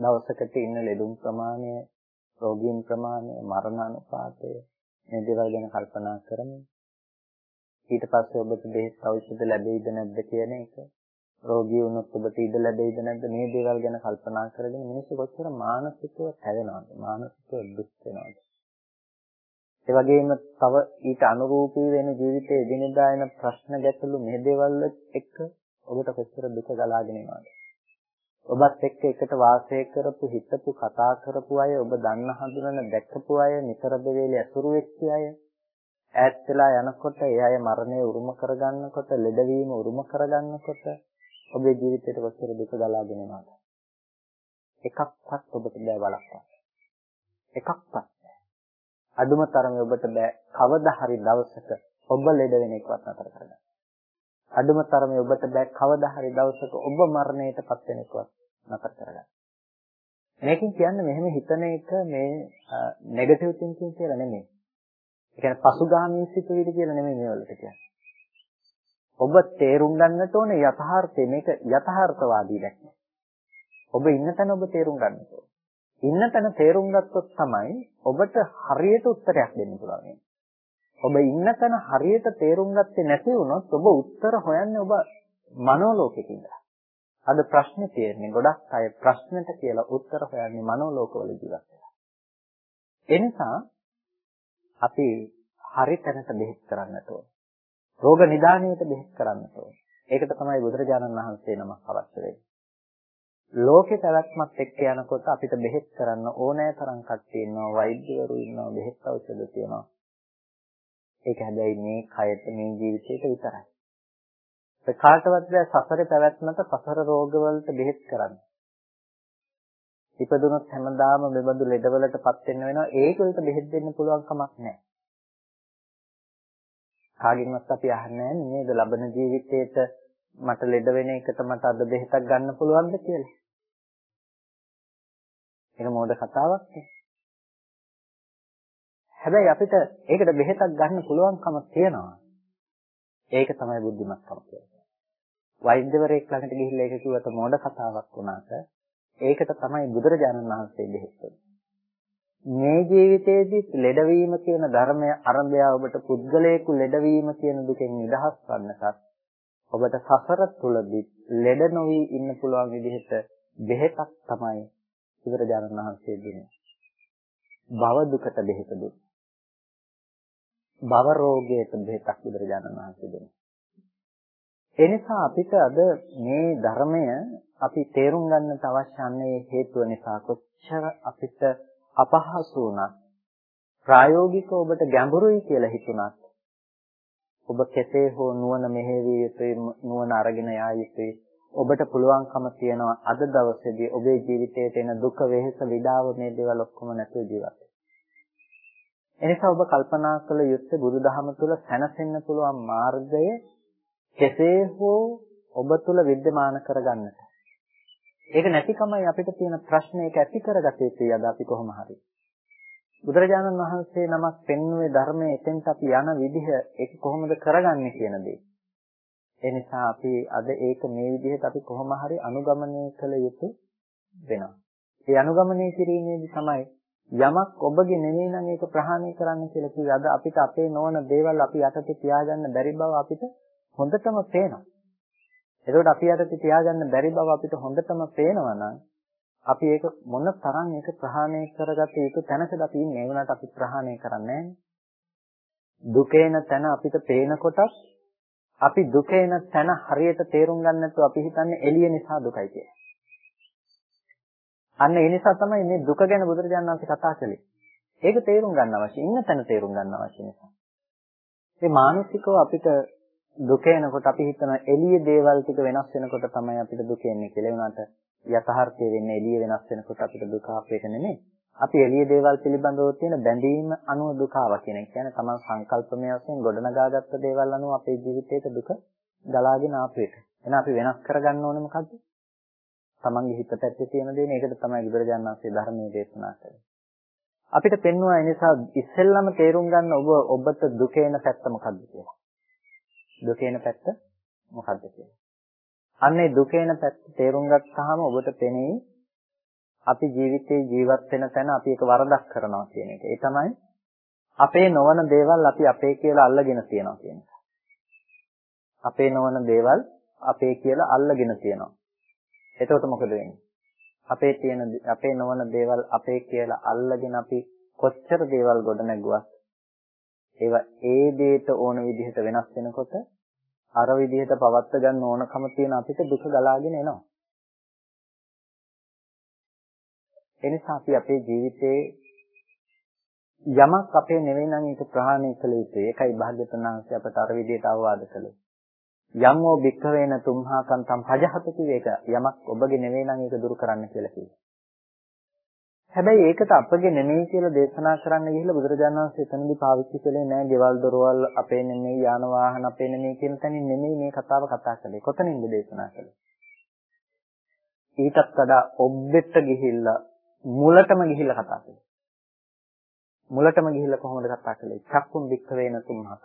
දවසකට ඉන්න ලෙඩුන් ප්‍රමාණය, රෝගීන් ප්‍රමාණය, මරණ අනුපාතය මේ දේවල් ගැන කල්පනා කරමින්. ඊට පස්සේ ඔබට බෙහෙත් ඖෂධ ලැබෙයිද නැද්ද කියන එක. රෝගී වුණොත් ඔබට ඉඩ ලැබෙයිද නැද්ද මේ දේවල් ගැන කල්පනා කරගෙන මිනිස්සු කොච්චර මානසිකව හැදෙනවද මානසිකව දුක් වෙනවද? ඒ වගේම තව ඊට අනුරූපී වෙන ජීවිතයේ එදිනෙදා එන ප්‍රශ්න ගැටලු මේ දේවල් එක්ක ඔබට කොච්චර දුක ගලාගෙන එනවද? ඔබත් එක්ක එකට වාසය කරපු හිතපු කතා කරපු අය ඔබ දන්න හඳුනන දැක්කපු අය නිතර දෙවේලේ ඇසුරු වෙච්ච අය ඈත් වෙලා යනකොට ඒ අය මරණය උරුම කරගන්නකොට ලෙඩවීම උරුම කරගන්නකොට ඔබේ ජීවිතයට කොච්චර දුක ගලාගෙන එනවද? එකක්වත් ඔබට බෑ වළක්වන්න එකක්වත්. අදුම තරමේ ඔබට බෑ කවදා හරි දවසක ඔබ ලෙඩ වෙන එකවත් නතර කරගන්න අදුම තරමේ ඔබට බෑ කවදා හරි දවසක ඔබ මරණයටපත් වෙන එකවත් නතර කරගන්න මේකෙන් කියන්නේ මෙහෙම හිතන එක මේ නෙගටිව් තින්කින් කියලා නෙමෙයි ඒ කියන්නේ පසුගාමී සිතුවිලි කියලා නෙමෙයි මේවලට කියන්නේ. ඔබ තේරුම් ගන්නට ඕනේ යථාර්ථය මේක යථාර්ථවාදී දැක්ම. ඔබ ඉන්න තැන ඔබ තේරුම් ගන්න ඕනේ. ඉන්න තැන තේරුම් ගත්තොත් තමයි ඔබට හරියට උත්තරයක් දෙන්න පුළුවන්. ඔබ ඉන්න තැන හරියට තේරුම් ගත්තේ නැති වුණොත් ඔබ උත්තර හොයන්නේ ඔබ මනෝලෝකෙක ඉඳලා. අද ප්‍රශ්නේ තියෙන්නේ ගොඩක් අය ප්‍රශ්නට කියලා උත්තර හොයන්නේ මනෝලෝකවල ජීවත් වෙලා. එනිසා අපි හරි තැනට බෙහෙත් කරන්නට ඕන. රෝග නිදානයට බෙහෙත් කරන්නට ඕන. ඒකට තමයි බුදුරජාණන් වහන්සේ නමක් අවශ්‍ය වෙන්නේ. ලෝකේ පැවැත්මත් එක්ක යනකොට අපිට බෙහෙත් කරන්න ඕනෑ තරම් කට්ටිය ඉන්නවා, වෛද්‍යවරු ඉන්නවා, බෙහෙත් ඖෂධ තියෙනවා. ඒක හැබැයි මේ කයට මේ ජීවිතේට විතරයි. ඒ කාටවත් බෑ සසරේ පැවැත්මට සසර රෝගවලට බෙහෙත් කරන්න. ඉපදුනොත් හැමදාම මෙබඳු ලෙඩවලටපත් වෙන්න වෙනවා ඒකවලට බෙහෙත් දෙන්න පුළුවන් කමක් නැහැ. කාගෙන්වත් අපි අහන්නේ නේද ලබන ජීවිතේට මට ලෙඩ වෙන එකට මට අද බෙහෙතක් ගන්න පුළුවන්ද කියලා. ඒක මෝඩ කතාවක් නේ. හැබැයි අපිට ඒකට බෙහෙතක් ගන්න පුළුවන්කම තියෙනවා. ඒක තමයි බුද්ධිමත්කම කියන්නේ. වෛද්‍යවරයෙක් ළඟට ගිහිල්ලා ඒක කිව්වට මෝඩ කතාවක් වුණාට ඒකට තමයි බුදුරජාණන් වහන්සේ බෙහෙත් මේ ජීවිතයේදී ලෙඩවීම කියන ධර්මය අරඹය ඔබට පුද්ගලයෙකු ලෙඩවීම කියන දුකෙන් නිදහස් වන්නටත් ඔබට සසර තුලදී ලෙඩ නොවි ඉන්න පුළුවන් විදිහට බෙහෙතක් තමයි බුදුරජාණන් වහන්සේ දුන්නේ. භව දුකට බෙහෙත දුන්නේ. භව රෝගයට බෙහෙතක් බුදුරජාණන් වහන්සේ දෙනවා. ඒ නිසා අපිට අද මේ ධර්මය අපි තේරුම් ගන්නට අවශ්‍ය අන්නේ හේතුව නිසා කොච්චර අපිට අපහසු වුණත් ප්‍රායෝගිකව ඔබට ගැඹුරුයි කියලා හිතුණත් ඔබ කෙසේ හෝ නුවණ මෙහෙවිය යුතුයි නුවණ අරගෙන යා යුතුයි ඔබට පුළුවන්කම තියෙනවා අද දවසේදී ඔබේ ජීවිතයට එන දුක වෙහෙස විඩාව මේ දේවල් ඔක්කොම නැතුව ජීවත් එනිසා ඔබ කල්පනා කළ යුත්තේ බුදුදහම තුළ සැනසෙන්න පුළුවන් මාර්ගය කෙසේ හෝ ඔබ තුළ विद्यमान කරගන්නට. ඒක නැතිකමයි අපිට තියෙන ප්‍රශ්නේ ඒක ඇති කරගත යුතුයි අද අපි කොහොම හරි. බුදුරජාණන් වහන්සේ නමක් පෙන්වුවේ ධර්මයේ එතෙන්ට අපි යන විදිහ ඒක කොහොමද කරගන්නේ කියන දේ. ඒ නිසා අපි අද ඒක මේ විදිහට අපි කොහොම හරි අනුගමනය කළ යුතු වෙනවා. ඒ අනුගමනය කිරීමේදී තමයි යමක් ඔබගේ නෙවෙයි නම් ඒක ප්‍රහාණය කරන්න කියලා කිව්වේ. අද අපිට අපේ නොවන දේවල් අපි යටතේ තියාගන්න බැරි බව අපිට හොඳටම පේනවා. ඒකෝට අපි යටතේ තියාගන්න බැරි බව අපිට හොඳටම පේනවා නම් අපි ඒක මොන තරම් ඒක ප්‍රහාණය කරගත යුතු තැනකද අපි ඉන්නේ. ඒ වුණාට අපි ප්‍රහාණය කරන්නේ දුකේන තැන අපිට පේනකොට අපි දුකේන තැන හරියට තේරුම් ගන්න නැතුව අපි හිතන්නේ එළිය නිසා දුකයි කියලා. අන්න ඒ නිසා තමයි මේ දුක ගැන බුදුරජාණන් වහන්සේ කතා කළේ. ඒක තේරුම් ගන්න අවශ්‍ය. ඉන්න තැන තේරුම් ගන්න අවශ්‍ය නිසා. මේ මානසිකව අපිට දුක එනකොට අපි හිතන එළිය දේවල් ටික වෙනස් වෙනකොට තමයි අපිට දුක එන්නේ කියලා. ඒ වුණාට යථාර්ථය වෙන්නේ එළිය වෙනස් වෙනකොට අපිට දුක ආපේක නෙමෙයි. අපි එළිය දේවල් පිළිබඳව තියෙන බැඳීම අනුව දුක ආවා කියන එක. කියන්නේ තමන් සංකල්පමය වශයෙන් ගොඩනගාගත්ත දේවල් අනුව අපේ ජීවිතේට දුක ගලාගෙන ආපු එක. එහෙනම් අපි වෙනස් කරගන්න ඕනේ මොකද්ද? තමන්ගේ හිත පැත්තේ තියෙන දේ මේකට තමයි බුදුරජාණන් වහන්සේ ධර්මයේ දේශනා කරන්නේ. අපිට පෙන්වුවා ඒ නිසා ඉස්සෙල්ලම තේරුම් ගන්න ඔබ ඔබට දුකේන පැත්ත මොකද්ද කියලා. දුකේන පැත්ත මොකද්ද කියලා. අන්නේ දුකේන පැත්ත තේරුම් ගත්තාම ඔබට පෙනෙයි අපි ජීවිතේ ජීවත් වෙන තැන අපි ඒක වරදක් කරනවා කියන එක. ඒ තමයි අපේ නොවන දේවල් අපි අපේ කියලා අල්ලගෙන තියනවා කියන එක. අපේ නොවන දේවල් අපේ කියලා අල්ලගෙන තියනවා. එතකොට මොකද වෙන්නේ? අපේ තියෙන අපේ නොවන දේවල් අපේ කියලා අල්ලගෙන අපි කොච්චර දේවල් ගොඩ නැගුවත් ඒවා ඒ දෙයට ඕන විදිහට වෙනස් වෙනකොට අර විදිහට පවත්ත ගන්න ඕනකම තියෙන අපිට දුක ගලාගෙන එනවා. එනිසා අපි අපේ ජීවිතේ යමක් අපේ නෙවෙයි නම් ඒක ප්‍රහාණය කළ යුතුයි. ඒකයි භාග්‍යවතුන් වහන්සේ අපට අර විදිහට අවවාද කළේ. යම් ඕ භික්ඛවේන තුම්හා කන්තම් පජහත කිවේක යමක් ඔබගේ නෙවෙයි නම් ඒක දුරු කරන්න කියලා කිව්වා. හැබැයි ඒකට අපගේ නෙමෙයි කියලා දේශනා කරන්න ගිහිල්ලා බුදුරජාණන් වහන්සේ එතනදී පාවිච්චි කළේ නෑ ගෙවල් දොරවල් අපේ නෙමෙයි යාන වාහන අපේ නෙමෙයි කියන තැනින් නෙමෙයි මේ කතාව කතා කළේ. කොතනින්ද දේශනා කළේ? ඊටත් වඩා ඔබ්බෙට ගිහිල්ලා මුලටම ගිහිල්ලා කතා කළේ. මුලටම ගිහිල්ලා කොහොමද කතා කළේ? චක්කුම් භික්ඛවේන තුම්හා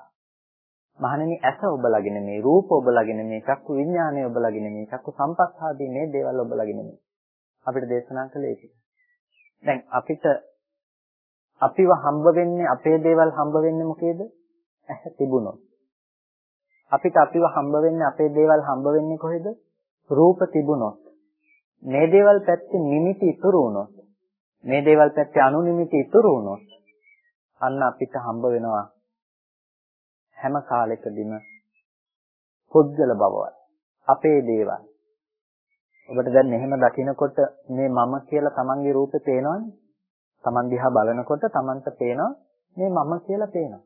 මහණෙනි ඇස ඔබලගෙන මේ රූප ඔබලගෙන මේ චක්කු විඥානය ඔබලගෙන මේ චක්කු සම්පස්සාදී මේ දේවල් ඔබලගෙන මේ අපිට දේශනා කළේ ඒක. දැන් අපිට අපිව හම්බ වෙන්නේ අපේ දේවල් හම්බ වෙන්නේ මොකේද? ඇහැ තිබුණොත්. අපිට අපිව හම්බ වෙන්නේ අපේ දේවල් හම්බ වෙන්නේ කොහෙද? රූප තිබුණොත්. මේ දේවල් පැත්තේ නිමිති ඉතුරු වුණොත්. මේ දේවල් පැත්තේ අනුනිමිති ඉතුරු වුණොත් අන්න අපිට හම්බ වෙනවා හැම කාලෙකදීම පුද්ගල බවවල් අපේ දේවල් ඔබට දැන් එහෙම දකිනකොට මේ මම කියලා තමන්ගේ රූපේ පේනවනේ තමන් දිහා බලනකොට තමන්ට පේනවා මේ මම කියලා පේනවා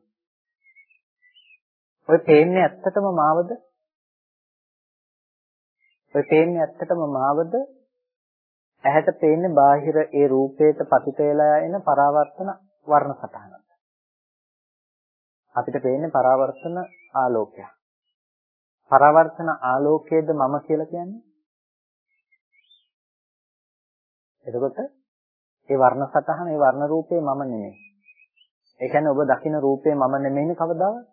ඔය පේන්නේ ඇත්තටම මාවද ඔය පේන්නේ ඇත්තටම මාවද ඇහැට පේන්නේ බාහිර ඒ රූපේට පතිත වෙලා එන පරාවර්තන වර්ණ සටහනක්. අපිට පේන්නේ පරාවර්තන ආලෝකයක්. පරවර්තන ආලෝකයේද මම කියලා කියන්නේ? එතකොට ඒ වර්ණ සතහන ඒ වර්ණ රූපේ මම නෙමෙයි. ඒ කියන්නේ ඔබ දකින රූපේ මම නෙමෙයිනේ කවදාවත්.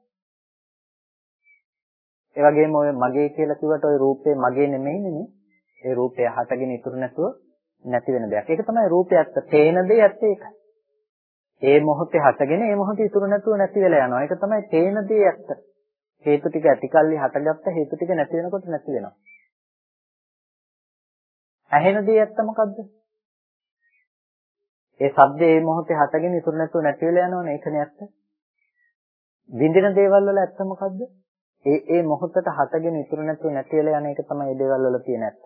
ඒ වගේම ඔය මගේ කියලා කිව්වට ඔය රූපේ මගේ නෙමෙයිනේ. ඒ රූපය හටගෙන ඉතුරු නැතුව නැති වෙන දෙයක්. ඒක තමයි රූපය ඇත්ත. තේන දේ ඇත්ත ඒකයි. ඒ මොහොතේ හටගෙන ඒ මොහොතේ ඉතුරු නැතුව නැති වෙලා යනවා. ඒක තමයි තේන දේ ඇත්ත. හේතු ටික ඇතිකල්ලි හටගත්ත හේතු ටික නැති වෙනකොට නැති වෙනවා. ඇහෙන දේ ඇත්ත මොකද්ද? ඒ ශබ්දේ මේ මොහොතේ හටගෙන ඉතුරු නැතුව නැති වෙලා යනවනේ ඒකනේ ඇත්ත. විඳින දේවල් වල ඇත්ත මොකද්ද? ඒ ඒ මොහොතට හටගෙන ඉතුරු නැතුව නැති වෙලා යන එක තමයි මේ දේවල් වල තියෙන ඇත්ත.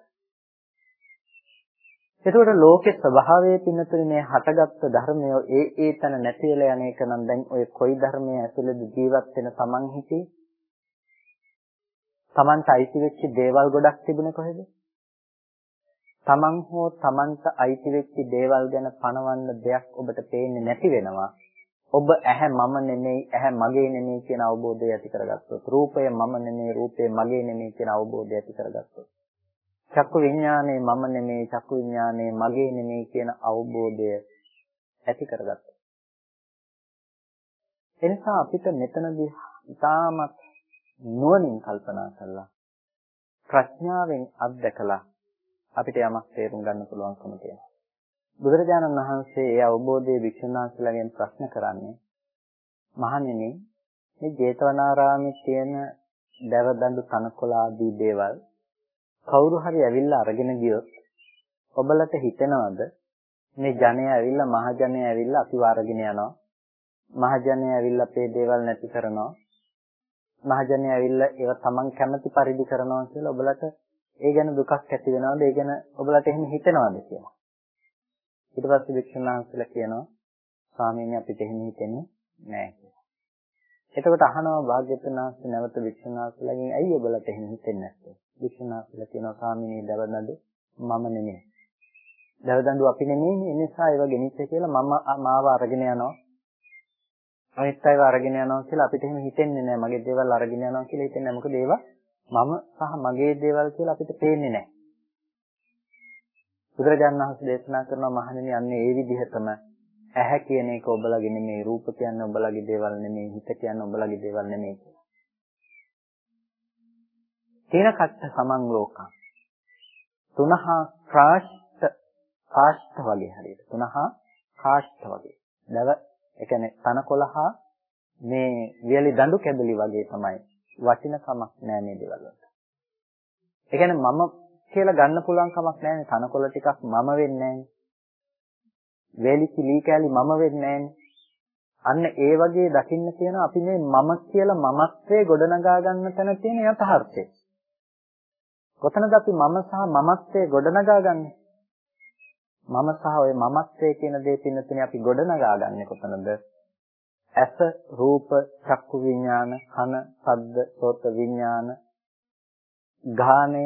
එතකොට ලෝකේ ස්වභාවයේ පින්නතුනි මේ හටගත්තු ධර්මය ඒ ඒ තන නැති වෙලා යන එක නම් දැන් ඔය කොයි ධර්මයේ ඇතුළේද ජීවත් වෙන තමන් හිතේ තමන්ට අයිති වෙච්ච දේවල් ගොඩක් තිබුණේ කොහෙද? තමන් හෝ තමන්ට අයිති වෙච්ච දේවල් ගැන පණවන්න දෙයක් ඔබට පේන්නේ නැති වෙනවා. ඔබ ඇහැ මම නෙමෙයි ඇහැ මගේ නෙමෙයි කියන අවබෝධය ඇති කරගත්තොත් රූපය මම නෙමෙයි රූපය මගේ නෙමෙයි කියන අවබෝධය ඇති කරගත්තොත් චක්කු විඥානේ මම නෙමෙයි චක්කු විඥානේ මගේ නෙමෙයි කියන අවබෝධය ඇති කරගත්තා. එනිසා අපිට මෙතනදී ඉතාමත් නුවණින් කල්පනා කරලා ප්‍රඥාවෙන් අත්දකලා අපිට යමක් තේරුම් ගන්න පුළුවන්කම තියෙනවා. බුදුරජාණන් වහන්සේ ඒ අවබෝධයේ වික්ෂුණාන්සලාගෙන් ප්‍රශ්න කරන්නේ මහණෙනි මේ ජේතවනාරාමේ තියෙන දවදඬු තනකොළ ආදී දේවල් කවුරු හරි ඇවිල්ලා අරගෙන ගියොත් ඔබලට හිතෙනවද? මේ ජනය ඇවිල්ලා මහජනය ඇවිල්ලා අපිව අරගෙන යනවා මහජනය ඇවිල්ලා අපේ දේවල් නැති කරනවා. මහජනය ඇවිල්ලා ඒවා Taman කැමති පරිදි කරනවා කියලා ඔබලට ඒ ගැන දුකක් ඇති වෙනවද? ඒ ගැන ඔබලට එහෙම හිතෙනවද කියලා. ඊට පස්සේ වික්ෂුන් වහන්සේලා කියනවා ස්වාමීනි අපිට එහෙම හිතෙන්නේ නැහැ කියලා. එතකොට අහනවා භාග්‍යවතුන් වහන්සේ නැවත වික්ෂුන් වහන්සේලාගෙන් ඇයි ඔබලට එහෙම හිතෙන්නේ නැත්තේ? වික්ෂුන් වහන්සේලා කියනවා ස්වාමීනි දවදඬු මම නෙමෙයි. දවදඬු අපි නෙමෙයි ඒ නිසා ඒව ගෙනිච්ච කියලා මම මාව අරගෙන යනවා. අනිත් අයව අරගෙන යනවා කියලා අපිට එහෙම හිතෙන්නේ නැහැ. මගේ දේවල් අරගෙන යනවා කියලා හිතෙන්නේ නැහැ. මොකද ඒවා මම සහ මගේ දේවල් කියලා අපිට පේන්නේ නැහැ. බුදුරජාණන් වහන්සේ දේශනා කරනවා මහණෙනි අන්නේ ඒ විදිහටම ඇහැ කියන එක ඔබලගේ නෙමෙයි රූප කියන්නේ ඔබලගේ දේවල් නෙමෙයි හිත කියන්නේ ඔබලගේ දේවල් නෙමෙයි කියලා. තේන කච්ච සමන් ලෝකං තුනහා කාෂ්ඨ කාෂ්ඨ වගේ හරියට තුනහා කාෂ්ඨ වගේ. දව ඒ කියන්නේ තනකොළහා මේ වියලි දඬු කැදලි වගේ තමයි වටිනකමක් නෑ මේ දේවල් වලට. ඒ කියන්නේ මම කියලා ගන්න පුළුවන් කමක් නෑනේ. තනකොළ ටිකක් මම වෙන්නේ නෑනේ. වේලි කිලි කෑලි මම වෙන්නේ අන්න ඒ වගේ දකින්න කියන අපි මේ මම කියලා මමත්වයේ ගොඩනගා ගන්න තැන තියෙන යථාර්ථය. කොතනද අපි මම සහ මමත්වයේ ගොඩනගා ගන්නේ? මම සහ ඔය මමත්වයේ කියන දේ පින්නතුනේ අපි ගොඩනගා ගන්නේ කොතනද? ඇස රූප චක්කු විඥාන කන ශබ්ද සෝත විඥාන ගාහණය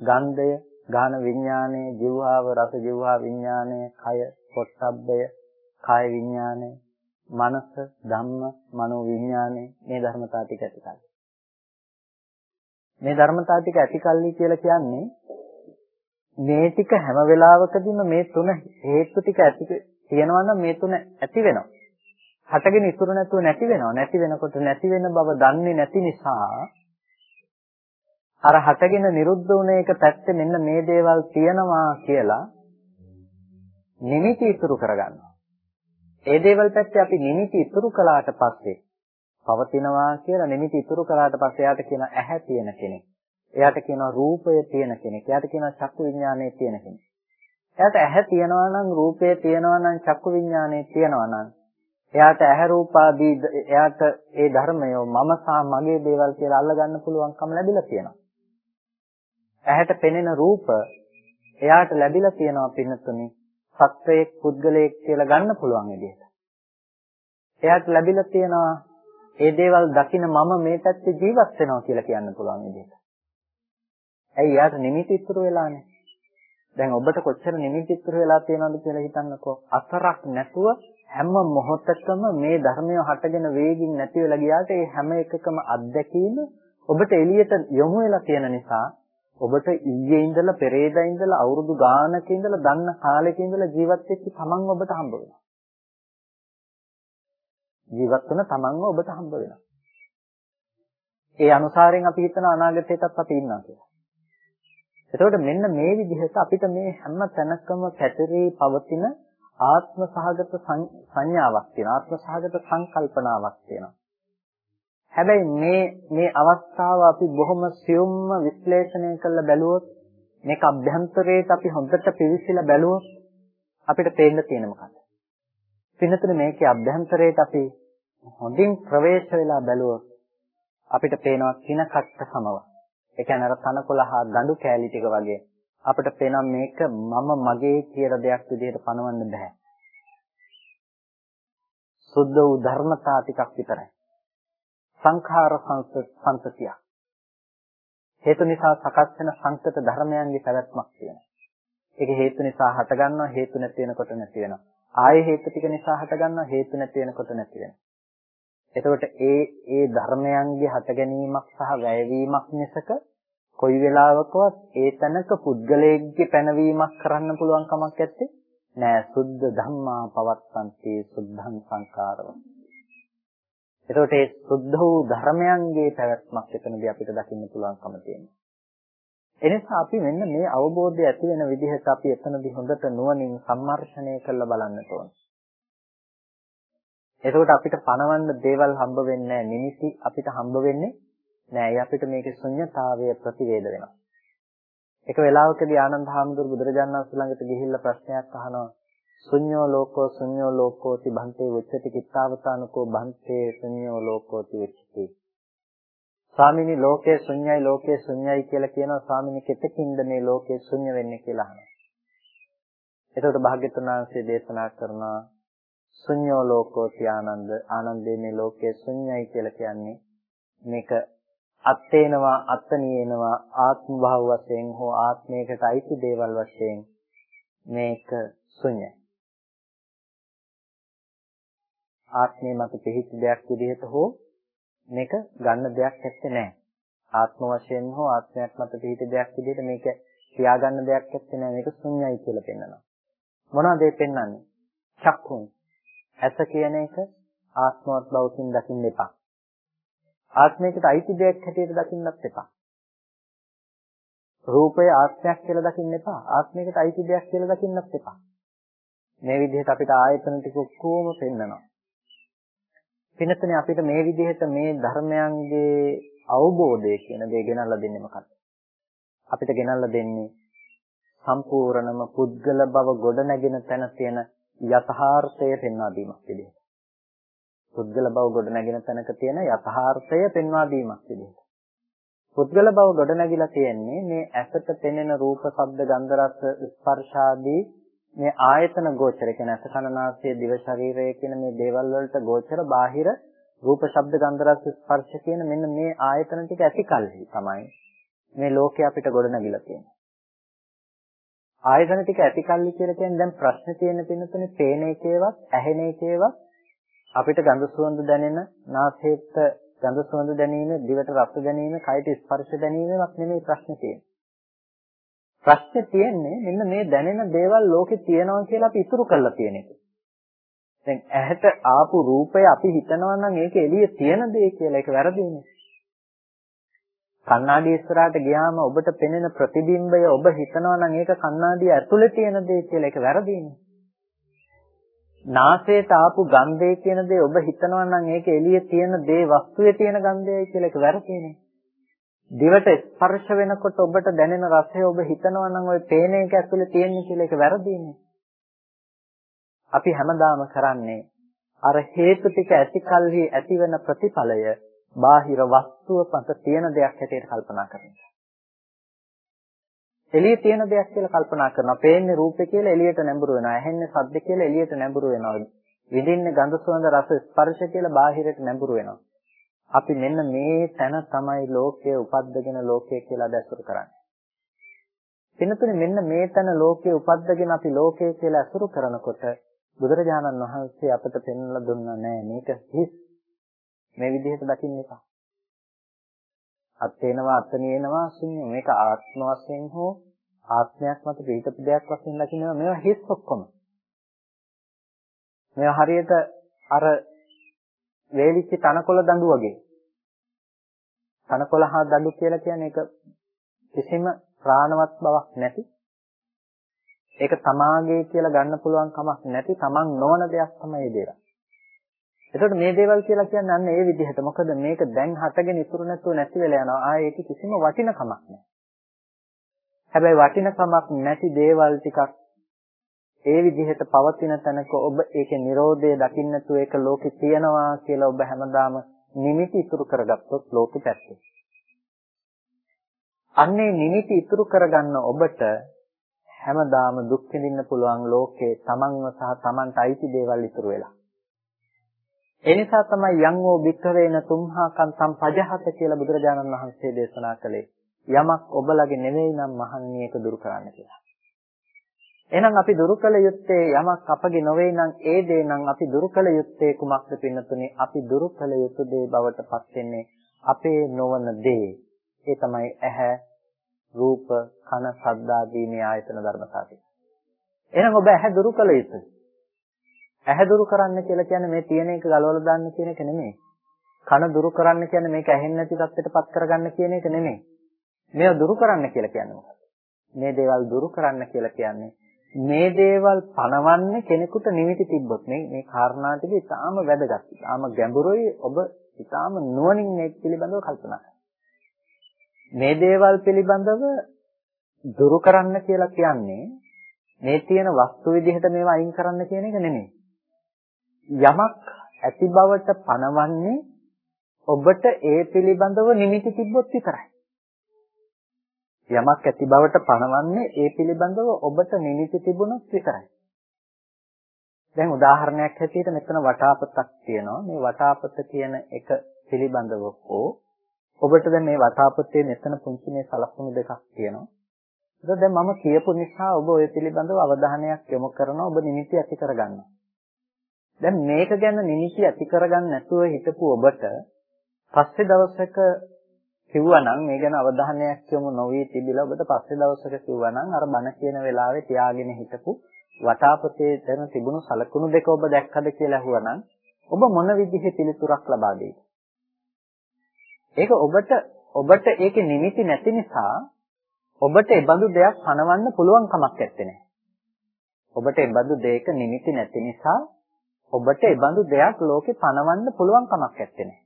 ගන්ධය ගාන විඥානයේ ජීවහාව රස ජීවහා විඥානය කය පොට්ටබ්බය කාය විඥානය මනස ධම්ම මනෝ විඥානය මේ ධර්මතා ටික ඇතිකල්ලි මේ ධර්මතා ටික ඇතිකල්ලි කියලා කියන්නේ මේ ටික හැම වෙලාවකදීම මේ තුන හේතු ටික ඇති තියෙනවා නම් මේ තුන ඇති වෙනවා. හටගෙන ඉතුරු නැතුව නැති වෙනවා. නැති වෙනකොට නැති වෙන බව දන්නේ නැති නිසා අර හටගෙන නිරුද්ධ වුණ එක පැත්තේ මෙන්න මේ දේවල් තියෙනවා කියලා නිමිති ඉතුරු කරගන්නවා. ඒ දේවල් පැත්තේ අපි නිමිති ඉතුරු කළාට පස්සේ පවතිනවා කියලා නිමිති ඉතුරු කළාට පස්සේ එයාට කියන ඇහැ තියෙන කෙනෙක්. එයාට කියනවා රූපය තියෙන කෙනෙක්. එයාට කියනවා චක්කු විඥානය තියෙන කෙනෙක්. එයාට ඇහැ තියෙනවා නම් රූපය තියෙනවා නම් චක්කු විඥානය තියෙනවා නම් එයාට ඇහැ රූප ආදී එයාට ඒ ධර්මය මම සහ මගේ දේවල් කියලා අල්ලගන්න පුළුවන්කම ලැබිලා තියෙනවා. ඇහැට පෙනෙන රූප එයාට ලැබිලා තියෙනවා පින්නතුනි සත්වයක් පුද්ගලයෙක් කියලා ගන්න පුළුවන් විදිහට. එයාට ලැබිලා තියෙනවා ඒ දේවල් දකින මම මේ පැත්තේ ජීවත් වෙනවා කියලා කියන්න පුළුවන් විදිහට. ඇයි එයාට නිමිති ඉතුරු වෙලානේ? දැන් ඔබට කොච්චර නිමිති ඉතුරු වෙලා තියෙනවද කියලා හිතන්නකෝ. අතරක් නැතුව හැම මොහොතකම මේ ධර්මය හටගෙන වේගින් නැති වෙලා ගියාට ඒ හැම එකකම අත්දැකීම ඔබට එළියට යොමු වෙලා තියෙන නිසා ඔබට ඊයේ ඉඳලා පෙරේදා ඉඳලා අවුරුදු ගානක ඉඳලා දන්න කාලෙක ඉඳලා ජීවත් වෙච්ච තමන් ඔබට හම්බ වෙනවා. ජීවත් වෙන තමන්ව ඔබට හම්බ වෙනවා. ඒ අනුසාරයෙන් අපි හිතන අනාගතයටත් අපි ඉන්නවා කියලා. එතකොට මෙන්න මේ විදිහට අපිට මේ හැම තැනකම පැතිරී පවතින ආත්ම සහගත සංඥාවක් තියෙනවා. ආත්ම සහගත සංකල්පනාවක් තියෙනවා. හැබැයි මේ මේ අවස්ථාව අපි බොහොම සියුම්ම විශ්ලේෂණය කරලා බැලුවොත් මේක අභ්‍යන්තරයට අපි හොඳට පිවිසිලා බැලුවොත් අපිට පේන්න තියෙන මොකක්ද? පින්නතුනේ මේකේ අභ්‍යන්තරයට අපි හොඳින් ප්‍රවේශ වෙලා බැලුවොත් අපිට පේනවා කින කට්ට සමව. ඒ කියන්නේ අර තනකොළ හා දඬු කෑලි ටික වගේ අපිට පේනවා මේක මම මගේ කියලා දෙයක් විදිහට පනවන්න බෑ. සුද්ධ වූ ධර්මතා ටිකක් විතරයි. සංඛාර සංතතිය. හේතු නිසා සකස් වෙන සංකත ධර්මයන්ගේ පැවැත්මක් තියෙනවා. ඒක හේතු නිසා හටගන්නවා හේතු නැති වෙනකොට නැති වෙනවා. ආයේ හේතු ටික නිසා හටගන්නවා හේතු නැති වෙනකොට නැති වෙනවා. එතකොට ඒ ඒ ධර්මයන්ගේ හට ගැනීමක් සහ වැයවීමක් මිසක කොයි වෙලාවකවත් ඒ තැනක පුද්ගලයෙක්ගේ පැනවීමක් කරන්න පුළුවන් කමක් නැත්තේ නෑ සුද්ධ ධම්මා පවත්තන්ති සුද්ධං සංකාරව. එතකොට ඒ සුද්ධ වූ ධර්මයන්ගේ පැවැත්මක් එතනදී අපිට දකින්න පුළුවන්කම තියෙනවා. එනිසා අපි මෙන්න මේ අවබෝධය ඇති වෙන විදිහට අපි එතනදී හොඳට නුවණින් සම්මර්ෂණය කරලා බලන්න ඕනේ. එතකොට අපිට පණවන්න දේවල් හම්බ වෙන්නේ නැහැ. නිමිති අපිට හම්බ වෙන්නේ නැහැ. අපිට මේකේ ශුන්්‍යතාවය ප්‍රතිවේද වෙනවා. එක වෙලාවකදී ආනන්ද හාමුදුරු බුදුරජාණන් වහන්සේ ළඟට ගිහිල්ලා ප්‍රශ්නයක් අහනවා. ශුඤ්ඤෝ ලෝකෝ ශුඤ්ඤෝ ලෝකෝති භන්තේ උච්චති කිත්තාවතානකෝ භන්තේ ශුඤ්ඤෝ ලෝකෝති උච්චති ස්වාමිනී ලෝකේ ශුඤ්ඤයි ලෝකේ ශුඤ්ඤයි කියලා කියනවා ස්වාමිනී කෙතකින්ද මේ ලෝකේ ශුඤ්ඤ වෙන්නේ කියලා අහනවා එතකොට භාග්‍යතුන් වහන්සේ දේශනා කරනවා ශුඤ්ඤෝ ලෝකෝති ආනන්ද ආනන්දේ මේ ලෝකේ ශුඤ්ඤයි කියලා කියන්නේ මේක අත්තේනවා අත්තනියේනවා ආත්ම භාව වශයෙන් හෝ ආත්මයකට අයිති දේවල් වශයෙන් මේක ශුඤ්ඤයි ආත්මය මත පිහිටි දෙයක් විදිහට හෝ මේක ගන්න දෙයක් ඇත්තේ නැහැ. ආත්ම වශයෙන් හෝ ආත්මයක් මත පිහිටි දෙයක් විදිහට මේක තියාගන්න දෙයක් ඇත්තේ නැහැ. මේක ශුන්‍යයි කියලා පෙන්වනවා. මොනවද ඒ පෙන්වන්නේ? චක්කුන්. ඇස කියන එක ආත්මවත් බවකින් දකින්න එපා. ආත්මයකට අයිති දෙයක් හැටියට දකින්නත් එපා. රූපය ආත්මයක් කියලා දකින්න එපා. ආත්මයකට අයිති දෙයක් කියලා දකින්නත් එපා. මේ විදිහට අපිට ආයතන ටික ඔක්කොම පෙන්නනවා. පින්නතනේ අපිට මේ විදිහට මේ ධර්මයන්ගේ අවබෝධය කියන දේ ගෙනල්ලා දෙන්නේ මොකක්ද? අපිට ගෙනල්ලා දෙන්නේ සම්පූර්ණම පුද්ගල බව ගොඩනැගෙන තැන තියෙන යථාර්ථය පෙන්වා දීමක් විදිහට. පුද්ගල බව ගොඩනැගෙන තැනක තියෙන යථාර්ථය පෙන්වා දීමක් විදිහට. පුද්ගල බව ගොඩනැගිලා තියෙන්නේ මේ ඇසට පෙනෙන රූප, ශබ්ද, ගන්ධ, රස, ස්පර්ශ ආදී මේ ආයතන ගෝචර කියන අස කනනාසය දිව ශරීරය කියන මේ දේවල් වලට ගෝචර බාහිර රූප ශබ්ද ගන්ධ රස ස්පර්ශ කියන මෙන්න මේ ආයතන ටික ඇති කල්හි තමයි මේ ලෝකේ අපිට ගොඩනගිලා තියෙන්නේ. ආයතන ටික ඇති කල්හි කියලා කියන්නේ දැන් ප්‍රශ්නේ තියෙන පින්නතුනේ පේන එකේවත් ඇහෙන එකේවත් අපිට ගඳ සුවඳ දැනෙන නාසයට ගඳ සුවඳ දැනීම දිවට රස දැනීම කයට ස්පර්ශ දැනීමක් නෙමෙයි ප්‍රශ්නේ තියෙන්නේ. ප්‍රශ්නේ තියෙන්නේ මෙන්න මේ දැනෙන දේවල් ලෝකේ තියෙනවා කියලා අපි ඉතුරු කරලා තියෙන එක. දැන් ඇහැට ආපු රූපය අපි හිතනවා නම් ඒක එළියේ තියෙන දේ කියලා ඒක වැරදිනේ. කණ්ණාඩිය ඉස්සරහට ගියාම ඔබට පෙනෙන ප්‍රතිබිම්බය ඔබ හිතනවා නම් ඒක කණ්ණාඩිය ඇතුලේ තියෙන දේ කියලා ඒක වැරදිනේ. නාසයට ආපු ගන්ධය කියන දේ ඔබ හිතනවා නම් ඒක එළියේ තියෙන දේ වස්තුවේ තියෙන ගන්ධයයි කියලා ඒක වැරදිනේ. දිවට ස්පර්ශ වෙනකොට ඔබට දැනෙන රසය ඔබ හිතනවා නම් ওই පේන එක ඇතුලේ තියෙන්නේ කියලා ඒක වැරදිනේ. අපි හැමදාම කරන්නේ අර හේතු ටික ඇතිකල්හි ඇතිවෙන ප්‍රතිඵලය බාහිර වස්තුව පත තියෙන දෙයක් හැටියට කල්පනා කරනවා. එළියේ තියෙන දෙයක් කියලා කල්පනා කරනවා. පේන්නේ රූපේ කියලා එළියට නැඹුරු වෙනවා. ඇහෙන්නේ ශබ්ද කියලා එළියට නැඹුරු වෙනවා. විඳින්නේ ගඳ සුවඳ රස ස්පර්ශ කියලා බාහිරට නැඹුරු වෙනවා. අපි මෙන්න මේ තැන තමයි ලෝකයේ උපද්දගෙන ලෝකය කියලා දැසුරු කරන්නේ. වෙනතුනේ මෙන්න මේ තැන ලෝකයේ උපද්දගෙන අපි ලෝකය කියලා අසුරු කරනකොට බුදුරජාණන් වහන්සේ අපට පෙන්වලා දුන්නා නෑ මේක හිස් මේ විදිහට දකින්න එපා. අත්ේනවා අත්නේනවා ශුන්‍ය මේක ආත්ම වශයෙන් හෝ ආත්මයක් මත පිටපු දෙයක් වශයෙන් දකින්නවා මේවා හිස් ඔක්කොම මේවා හරියට අර වේලිච්ච තනකොළ දඬු වගේ තනකොළ හා දඬු කියලා කියන්නේ ඒක කිසිම ප්‍රාණවත් බවක් නැති ඒක තමාගේ කියලා ගන්න පුළුවන් කමක් නැති තමන් නොවන දෙයක් තමයි ඒ දේවල්. එතකොට මේ දේවල් කියලා කියන්නේ අන්න ඒ විදිහට. මොකද මේක දැන් හටගෙන ඉතුරු නැතුව නැති වෙලා යනවා. ආයේ ඒක කිසිම වටිනකමක් නැහැ. හැබැයි වටිනකමක් නැති දේවල් ටිකක් ඒ විදිහට පවතින තැනක ඔබ ඒකේ Nirodhe දකින්න නැතුව ඒක ලෝකේ තියනවා කියලා ඔබ හැමදාම නිමිති ඉතුරු කරගත්තොත් ලෝකෙ පැත්තේ. අන්නේ නිමිති ඉතුරු කරගන්න ඔබට හැමදාම දුක් විඳින්න පුළුවන් ලෝකේ තමන්ව සහ තමන්ට අයිති දේවල් ඉතුරු වෙලා. ඒ නිසා තමයි යං වූ වික්‍රේන තුම්හා කන්තම් පජහත කියලා බුදුරජාණන් වහන්සේ දේශනා කළේ. යමක් ඔබලගේ නෙවෙයි නම් මහන්නේ ඒක දුරු කරන්න කියලා. එහෙනම් අපි දුරු කළ යුත්තේ යමක් අපගේ නොවේ නම් ඒ දේ නම් අපි දුරු කළ යුත්තේ කුමක්ද පින්නතුනේ? අපි දුරු කළ යුතු දේ බවට පත් වෙන්නේ අපේ නොවන දේ. ඒ තමයි ඇහැ, රූප, කන, ශබ්ද ආදී මේ ආයතන ධර්මතාවය. එහෙනම් ඔබ ඇහැ දුරු කළ යුතුයි. ඇහැ දුරු කරන්න කියලා කියන්නේ මේ තියෙන එක ගලවලා දාන්න කියන එක නෙමෙයි. කන දුරු කරන්න කියන්නේ මේක ඇහෙන්නේ නැති තත්ත්වයටපත් කරගන්න කියන එක නෙමෙයි. මේව දුරු කරන්න කියලා කියන්නේ මොකක්ද? මේ දේවල් දුරු කරන්න කියලා කියන්නේ මේ දේවල් පණවන්නේ කෙනෙකුට නිමිති තිබ්බොත් මේ මේ කාරණා ටික ඉතාම වැදගත්. ඉතාම ගැඹුරුයි ඔබ ඉතාම නුවණින් මේ පිළිබඳව කල්පනා කරන්න. මේ දේවල් පිළිබඳව දුරු කරන්න කියලා කියන්නේ මේ තියෙන වස්තු විදිහට මේවා අයින් කරන්න කියන එක නෙමෙයි. යමක් ඇති බවට පනවන්නේ ඔබට ඒ පිළිබඳව නිමිති තිබ්බොත් විතරයි. යමක් ඇති බවට පනවන්නේ ඒ පිළිබඳව ඔබට නිමිති තිබුණොත් විතරයි. දැන් උදාහරණයක් හැටියට මෙතන වටාපතක් තියෙනවා. මේ වටාපත කියන එක පිළිබඳව හෝ ඔබට දැන් මේ වටාපතේ මෙතන පුංචි මේ සලකුණු දෙකක් තියෙනවා. ඒක දැන් මම කියපු නිසා ඔබ ඔය පිළිබඳව අවධානයක් යොමු කරනවා ඔබ නිමිති ඇති කරගන්නවා. දැන් මේක ගැන නිමිති ඇති කරගන්න නැතුව හිටපු ඔබට පස්සේ දවසක කිව්වනම් මේ ගැන අවධානයක් යොමු නොවී තිබිලා ඔබට පස්සේ දවසක කිව්වනම් අර බණ කියන වෙලාවේ තියාගෙන හිටපු වටාපතේ දැන තිබුණු සලකුණු දෙක ඔබ දැක්කද කියලා අහුවනම් ඔබ මොන විදිහේ පිළිතුරක් ලබා දෙයිද? ඒක ඔබට ඔබට ඒකේ නිමිති නැති නිසා ඔබට ඒ බඳු දෙයක් පනවන්න පුළුවන් කමක් නැත්තේ. ඔබට ඒ බඳු දෙයක නිමිති නැති නිසා ඔබට ඒ බඳු දෙයක් ලෝකේ පනවන්න පුළුවන් කමක් නැත්තේ.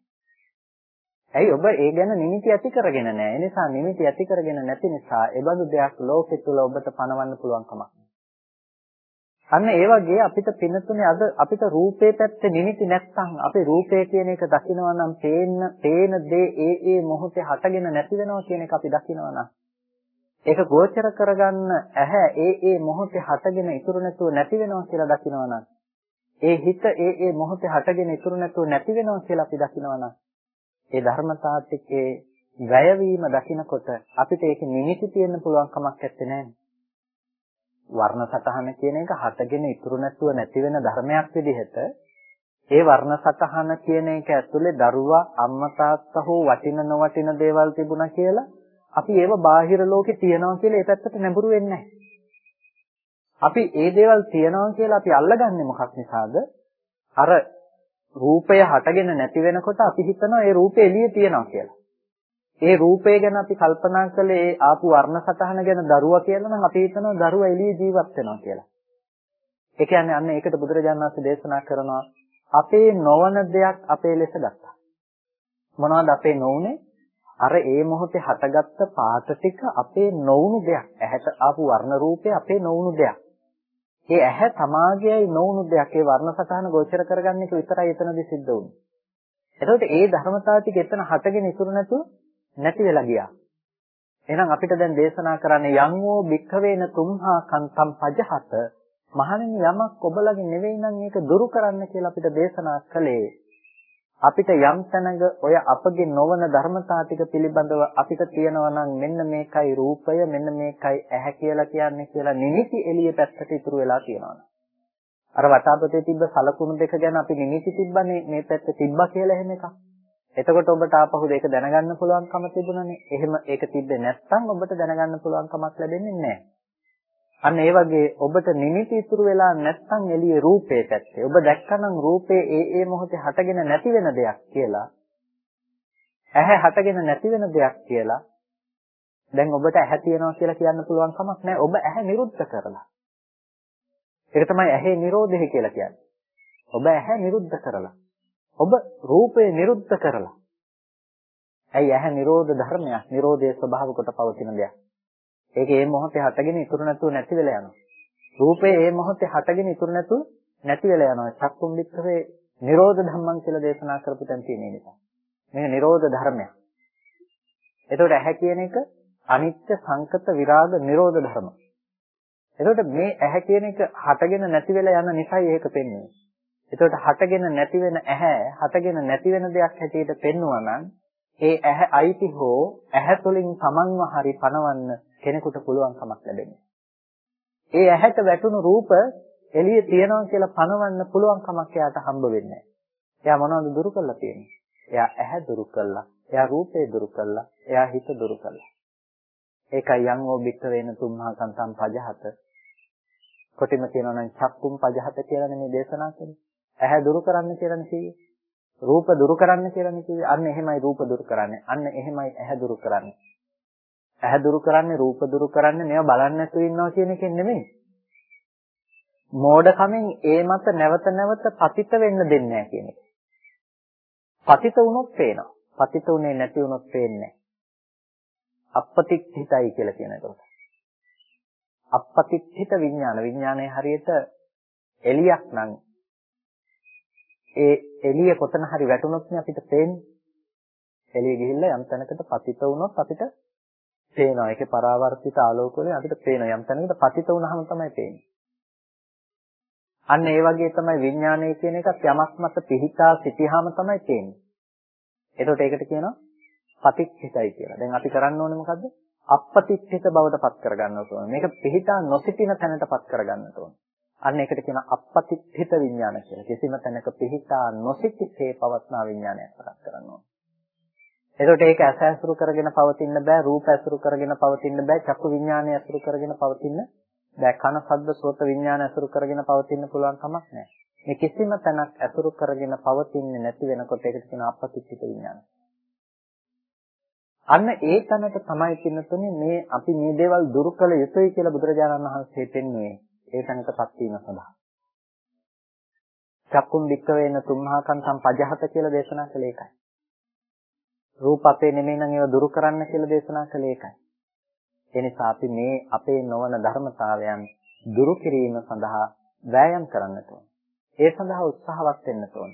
ඇයි ඔබ ඒ ගැන නිමිති ඇති කරගෙන නැහැ. ඒ නිසා නිමිති ඇති කරගෙන නැති නිසා ඒ බඳු දෙයක් ලෝකෙ තුල ඔබට පනවන්න පුළුවන් කමක් අන්න ඒ වගේ අපිට පිනතුනේ අද අපිට රූපේ පැත්තේ නිමිති නැත්නම් අපි රූපය කියන එක දකිනවා නම් පේන පේන දේ ඒ ඒ මොහොතේ හටගෙන නැති වෙනවා කියන එක අපි දකිනවා නම් ඒක ගෝචර කරගන්න ඇහැ ඒ ඒ මොහොතේ හටගෙන ඉතුරු නැතුව නැති වෙනවා කියලා දකිනවා නම් ඒ හිත ඒ ඒ මොහොතේ හටගෙන ඉතුරු නැතුව නැති වෙනවා කියලා අපි දකිනවා නම් ඒ ධර්මතාත්‍යකේ වැයවීම දකිනකොට අපිට ඒක නිමිති තියෙන්න පුළුවන් කමක් නැත්තේ වර්ණ සතහන කියන එක හටගෙන ඉතුරු නැතුව නැති වෙන ධර්මයක් විදිහට ඒ වර්ණ සතහන කියන එක ඇතුලේ දරුවා අම්මා තාත්තා හෝ වටින නොවටින දේවල් තිබුණා කියලා අපි ඒව බාහිර ලෝකේ තියනවා කියලා ඒ පැත්තට නැඹුරු වෙන්නේ අපි ඒ දේවල් තියනවා කියලා අපි අල්ලගන්නේ මොකක් නිසාද? අර රූපය හටගෙන නැති වෙනකොට අපි හිතනවා ඒ රූපේ එළියේ තියනවා කියලා. ඒ රූපය ගැන අපි කල්පනා කළේ ඒ ආපු වර්ණ සතහන ගැන දරුවා කියලා නම් අපි හිතනවා දරුවා එළියේ ජීවත් වෙනවා කියලා. ඒ කියන්නේ අන්න ඒකට බුදුරජාණන් වහන්සේ දේශනා කරනවා අපේ නොවන දෙයක් අපේ ලෙස ගත්තා. මොනවද අපේ නොඋනේ? අර ඒ මොහොතේ හටගත්ත පාට ටික අපේ නොඋණු දෙයක්. ඇහැට ආපු වර්ණ රූපේ අපේ නොඋණු දෙයක්. ඒ ඇහැ තමාගේයි නොඋණු දෙයක්. ඒ වර්ණ සතහන ගෝචර කරගන්න එක විතරයි එතනදී සිද්ධ වුනේ. එතකොට ඒ ධර්මතාව ටික එතන හටගෙන ඉතුරු නැතුව නැති වෙලා ගියා. එහෙනම් අපිට දැන් දේශනා කරන්නේ යංවෝ භික්ඛවේන තුම්හා කන්තම් පජහත මහණෙනි යමක් ඔබලගේ නෙවෙයි නම් ඒක දුරු කරන්න කියලා අපිට දේශනා කළේ. අපිට යම් තැනක ඔය අපගේ නොවන ධර්මතා ටික පිළිබඳව අපිට තියෙනවා නම් මෙන්න මේකයි රූපය මෙන්න මේකයි ඇහැ කියලා කියන්නේ කියලා නිමිති එළිය පැත්තට ඉතුරු වෙලා තියෙනවා. අර වටාපතේ තිබ්බ සලකුණු දෙක ගැන අපි නිමිති තිබ්බනේ මේ පැත්ත තිබ්බා කියලා එහෙම එකක්. එතකොට ඔබට ආපහු ඒක දැනගන්න පුළුවන්කම තිබුණනේ. එහෙම ඒක තිබ්බේ නැත්නම් ඔබට දැනගන්න පුළුවන්කමක් ලැබෙන්නේ නැහැ. අන්න ඒ වගේ ඔබට නිමිති ඉතුරු වෙලා නැත්නම් එළියේ රූපේ පැත්තේ. ඔබ දැක්කනම් රූපේ ඒ ඒ මොහොතේ හටගෙන නැති වෙන දෙයක් කියලා. ඇහැ හටගෙන නැති වෙන දෙයක් කියලා. දැන් ඔබට ඇහැ තියෙනවා කියලා කියන්න පුළුවන් කමක් නැහැ. ඔබ ඇහැ නිරුද්ධ කරලා. ඒක තමයි ඇහි නිරෝධය කියලා කියන්නේ. ඔබ ඇහැ නිරුද්ධ කරලා. ඔබ රූපය නිරුද්ධ කරලා. ඇයි ඇහැ නිරෝධ ධර්මයක්, නිරෝධයේ ස්වභාව කොට පවතින දෙයක්. ඒක ඒ මොහොතේ හටගෙන ඉතුරු නැතුව නැති වෙලා යනවා. රූපේ ඒ මොහොතේ හටගෙන ඉතුරු නැතුව නැති වෙලා යනවා. චක්කුම් වික්‍රේ නිරෝධ ධම්මං කියලා දේශනා කරපු තැන තියෙන නිසා. මේක නිරෝධ ධර්මයක්. එතකොට ඇහැ කියන එක අනිත්‍ය සංකත විරාග නිරෝධ ධර්ම. එතකොට මේ ඇහැ කියන එක හටගෙන නැති වෙලා යන නිසායි ඒක පෙන්වන්නේ. එතකොට හටගෙන නැති වෙන ඇහැ හටගෙන නැති වෙන දෙයක් හැටියට පෙන්වුවා නම් ඒ ඇහැ අයිති හෝ ඇහැ තුළින් තමන්ව හරි පණවන්න කෙනෙකුට පුළුවන් කමක් ලැබෙන්නේ. ඒ ඇහැට වැටුණු රූප එළියේ තියනවා කියලා පණවන්න පුළුවන් කමක් එයාට හම්බ වෙන්නේ එයා මොනවද දුරු කරලා තියෙන්නේ? එයා ඇහැ දුරු කළා. එයා රූපේ දුරු කළා. එයා හිත දුරු කළා. ඒකයි යං ඕ බික්ක වේන තුම්මහා කන්තම් පජහත. කොටිම කියනවා නම් චක්කුම් පජහත කියලා නෙමෙයි දේශනා කරන්නේ. ඇහැ දුරු කරන්න කියලානේ කිව්වේ. රූප දුරු කරන්න කියලානේ කිව්වේ. අන්න එහෙමයි රූප දුරු කරන්නේ. අන්න එහෙමයි ඇහැ දුරු කරන්නේ. ඇහැ දුරු කරන්නේ රූප දුරු කරන්නේ මේවා බලන්න නැතුව ඉන්නවා කියන එකෙන් නෙමෙයි. මෝඩකමෙන් ඒ මත නැවත නැවත පතිත වෙන්න දෙන්නේ නැහැ කියන එක. පතිත වුණොත් පේනවා. පතිත උනේ නැති වුණොත් පේන්නේ නැහැ. අපපතිත්ථිතයි කියලා කියන එක. අපපතිත්ථිත විඥාන විඥානයේ හරියට එලියක් නම් ඒ එළිය කොතන හරි වැටුනොත් නේ අපිට පේන්නේ. එළිය ගිහිල්ලා යම් තැනකට පතිත වුණොත් අපිට පේනවා. ඒකේ පරාවර්තිත ආලෝක වලින් අපිට පේනවා. යම් තැනකට පතිත වුණාම තමයි පේන්නේ. අන්න ඒ වගේ තමයි විඥානය කියන එකත් යමක් මත පිහිටා සිටියාම තමයි පේන්නේ. එතකොට ඒකට කියනවා පටිච්චිතයි කියලා. දැන් අපි කරන්න ඕනේ මොකද්ද? අපපටිච්චිත බවට පත් කරගන්න ඕනේ. මේක පිහිටා නොසිටින තැනට පත් කරගන්න ඕනේ. අන්න ඒකට කියන අපපතිත්ථිත විඥාන කියලා. කිසිම තැනක පිහිටා නොසිටිසේ පවත්නා විඥානයක් සකස් කරනවා. එතකොට ඒක ඇස ඇසුරු කරගෙන පවතින්න බෑ, රූප ඇසුරු කරගෙන පවතින්න බෑ, චක්කු විඥානය ඇසුරු කරගෙන පවතින්න බෑ. කන, ශබ්ද, සෝත විඥාන ඇසුරු කරගෙන පවතින්න පුළුවන් කමක් නැහැ. මේ කිසිම තැනක් ඇසුරු කරගෙන පවතින්නේ නැති වෙනකොට ඒකට කියන අපපතිත්ථිත විඥාන. අන්න ඒ තැනට තමයි පින්නතුනේ මේ අපි මේ දේවල් දුරු කළ යුතුයි කියලා බුදුරජාණන් වහන්සේ පෙන්වුවේ. ඒ තැනටපත් වීම සඳහා. චක්කුම් වික්කවේන තුම්හාකන් සම් පජහත කියලා දේශනා කළේ ඒකයි. රූප අපේ නෙමෙයි නම් ඒව දුරු කරන්න කියලා දේශනා කළේ ඒකයි. ඒ නිසා අපි මේ අපේ නොවන ධර්මතාවයන් දුරු කිරීම සඳහා වෑයම් කරන්නට ඕන. ඒ සඳහා උත්සාහවත් වෙන්න ඕන.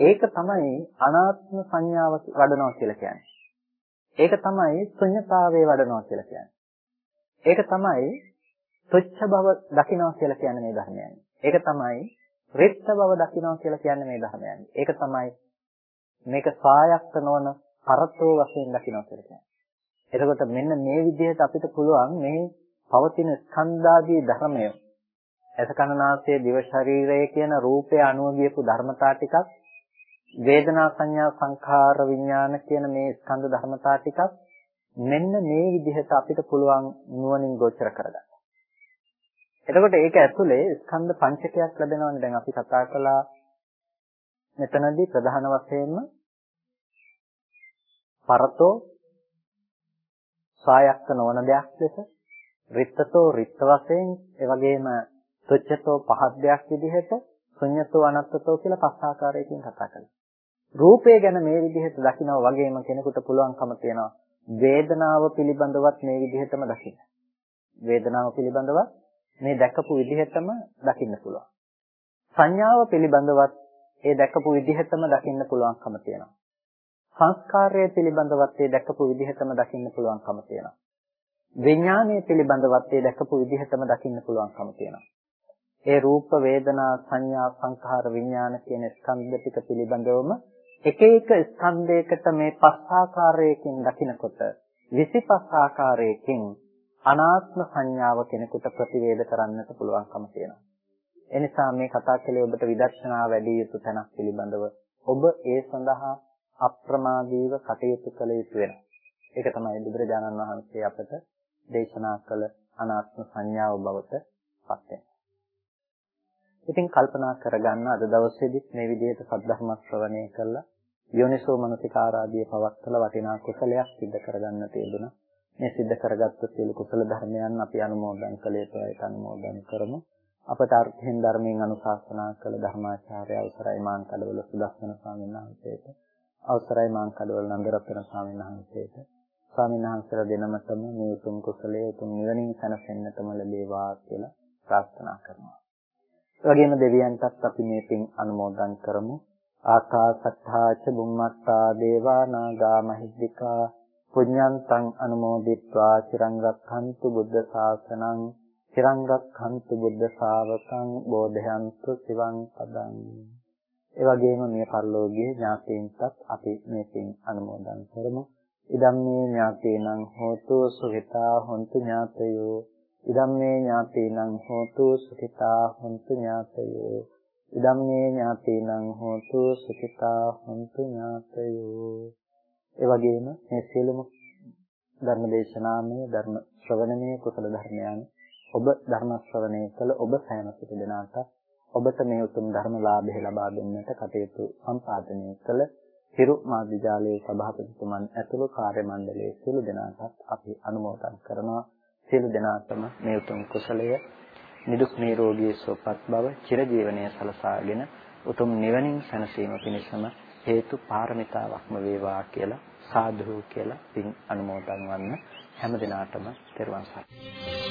ඒක තමයි අනාත්ම සංඥාව වඩනවා කියලා කියන්නේ. ඒක තමයි ශුන්‍යතාවයේ වඩනවා කියලා කියන්නේ. ඒක තමයි තුච්ඡ බව දකිනවා කියලා කියන්නේ මේ ධර්මයන්. ඒක තමයි රිත්ත බව දකිනවා කියලා කියන්නේ මේ ධර්මයන්. ඒක තමයි මේක සායක්ත නොවන පරතෝ වශයෙන් දකිනවා කියලා කියන්නේ. එතකොට මෙන්න මේ විදිහට අපිට පුළුවන් මේ පවතින ස්කන්ධාදී ධර්මය එසකනාසයේ දිව ශරීරය කියන රූපය අනුව ගියපු ධර්මතා ටිකක් වේදනා සංඥා සංඛාර විඥාන කියන මේ ස්කන්ධ ධර්මතා ටිකක් මෙන්න මේ විදිහට අපිට පුළුවන් නුවණින් ගෝචර කරගන්න. එතකොට ඒක ඇතුලේ ස්කන්ධ පංචකයක් ලැබෙනවානේ දැන් අපි කතා කළා මෙතනදී ප්‍රධාන වශයෙන්ම පරතෝ සායක්ක නොවන දෙයක් ලෙස රිත්තතෝ රිත්ත වශයෙන් ඒ වගේම තුච්ඡතෝ පහත් දෙයක් විදිහට ශුන්‍යතෝ අනත්තතෝ කියලා පස් ආකාරයකින් කතා කළා. රූපය ගැන මේ විදිහට දකිනවා වගේම කෙනෙකුට පුළුවන්කම තියෙනවා වේදනාව පිළිබඳවත් මේ විදිහටම දකින්න. වේදනාව පිළිබඳවත් මේ දැකපු විදිහටම දකින්න පුළුවන්. සංඥාව පිළිබඳවත් ඒ දැකපු විදිහටම දකින්න පුළුවන්කම තියෙනවා. සංස්කාරය පිළිබඳවත් ඒ දැකපු විදිහටම දකින්න පුළුවන්කම තියෙනවා. විඥානය පිළිබඳවත් ඒ දැකපු විදිහටම දකින්න පුළුවන්කම තියෙනවා. ඒ රූප වේදනා සංඥා සංඛාර විඥාන කියන ස්කන්ධ ටික පිළිබඳවම එක එක ස්කන්ධයකට මේ පස් ආකාරයකින් දකිනකොට 25 ආකාරයකින් අනාත්ම සංඥාව කෙනෙකුට ප්‍රතිවේද කරන්නට පුළුවන්කම තියෙනවා. එනිසා මේ කතා කළේ ඔබට විදර්ශනා වැඩි යුතු තැනක් පිළිබඳව ඔබ ඒ සඳහා අප්‍රමාදීව කටයුතු කළ යුතු වෙනවා. ඒක තමයි බුදුරජාණන් වහන්සේ අපට දේශනා කළ අනාත්ම සංඥාව බවට පත් වෙනවා. ඉතින් කල්පනා කරගන්න අද දවසේදීත් මේ විදිහට සද්ධර්ම ශ්‍රවණය කළා යෝනිසෝ මනසිකාරාදී පවත්තල වටිනා කුසලයක් සිද්ධ කරගන්න තියදුනා. මේ සිද්ධ කරගත්තු සියලු කුසල ධර්මයන් අපි අනුමෝදන් කළ යුතුයි අනුමෝදන් කරමු. අපට අර්ථයෙන් ධර්මයෙන් අනුශාසනා කළ ධර්මාචාර්ය අවසරයි මාන් කඩවල සුදස්සන ස්වාමීන් වහන්සේට අවසරයි මාන් කඩවල නන්දරත්න ස්වාමීන් වහන්සේට ස්වාමීන් වහන්සේලා දෙනමතම මේ උතුම් කුසලයේ උතුම් නිවනින් සැනසෙන්නටම ලැබේවා කියලා ප්‍රාර්ථනා කරනවා. ඒ වගේම දෙවියන්ටත් අපි මේ පින් අනුමෝදන් කරමු. ආකාසත්තා ච බුම්මත්තා දේවා නාග මහිද්దికා පුඤ්ඤන්තං අනුමෝදිත්වා චිරං රක්ඛන්තු බුද්ධ ශාසනං චිරං රක්ඛන්තු බුද්ධ ශාවකං බෝධයන්තු සිවං පදං ඒ වගේම මේ පරිලෝකීය ඥාතීන්ටත් අපි මේ පින් අනුමෝදන් කරමු. ඉදම්මේ ඥාතීනං හෝතු සුඛිතා හොන්තු ඥාතයෝ. ඉදම්මේ ඥාතීනං හෝතු සුඛිතා හොන්තු ඥාතයෝ. ඉදම්මේ ඥාතීනං හෝතු සුඛිතා හොන්තු ඥාතයෝ. ඒ වගේම මේ සියලුම ධර්ම දේශනාමය ධර්ම ශ්‍රවණමය කුසල ධර්මයන් ඔබ ධර්ම ශ්‍රවණය කළ ඔබ සෑම සිට දෙනාට ඔබට මේ උතුම් ධර්ම ලාභය ලබා දෙන්නට කටයුතු සම්පාදනය කළ හිරු මාධ්‍යාලයේ සභාපතිතුමන් ඇතුළු කාර්ය මණ්ඩලයේ සියලු දෙනාටත් අපි අනුමෝදන් කරනවා. සියලු දෙනාටම මේ උතුම් කුසලය නිදුක් නිරෝගී සුවපත් බව චිරජීවනයේ සලසාගෙන උතුම් නිවනින් සැනසීම පිණිසම හේතු පාරමිතාවක්ම වේවා කියලා සාදු කියලා පින් අනුමෝදන් වන්න හැම දිනාටම තෙරුවන් සරණයි.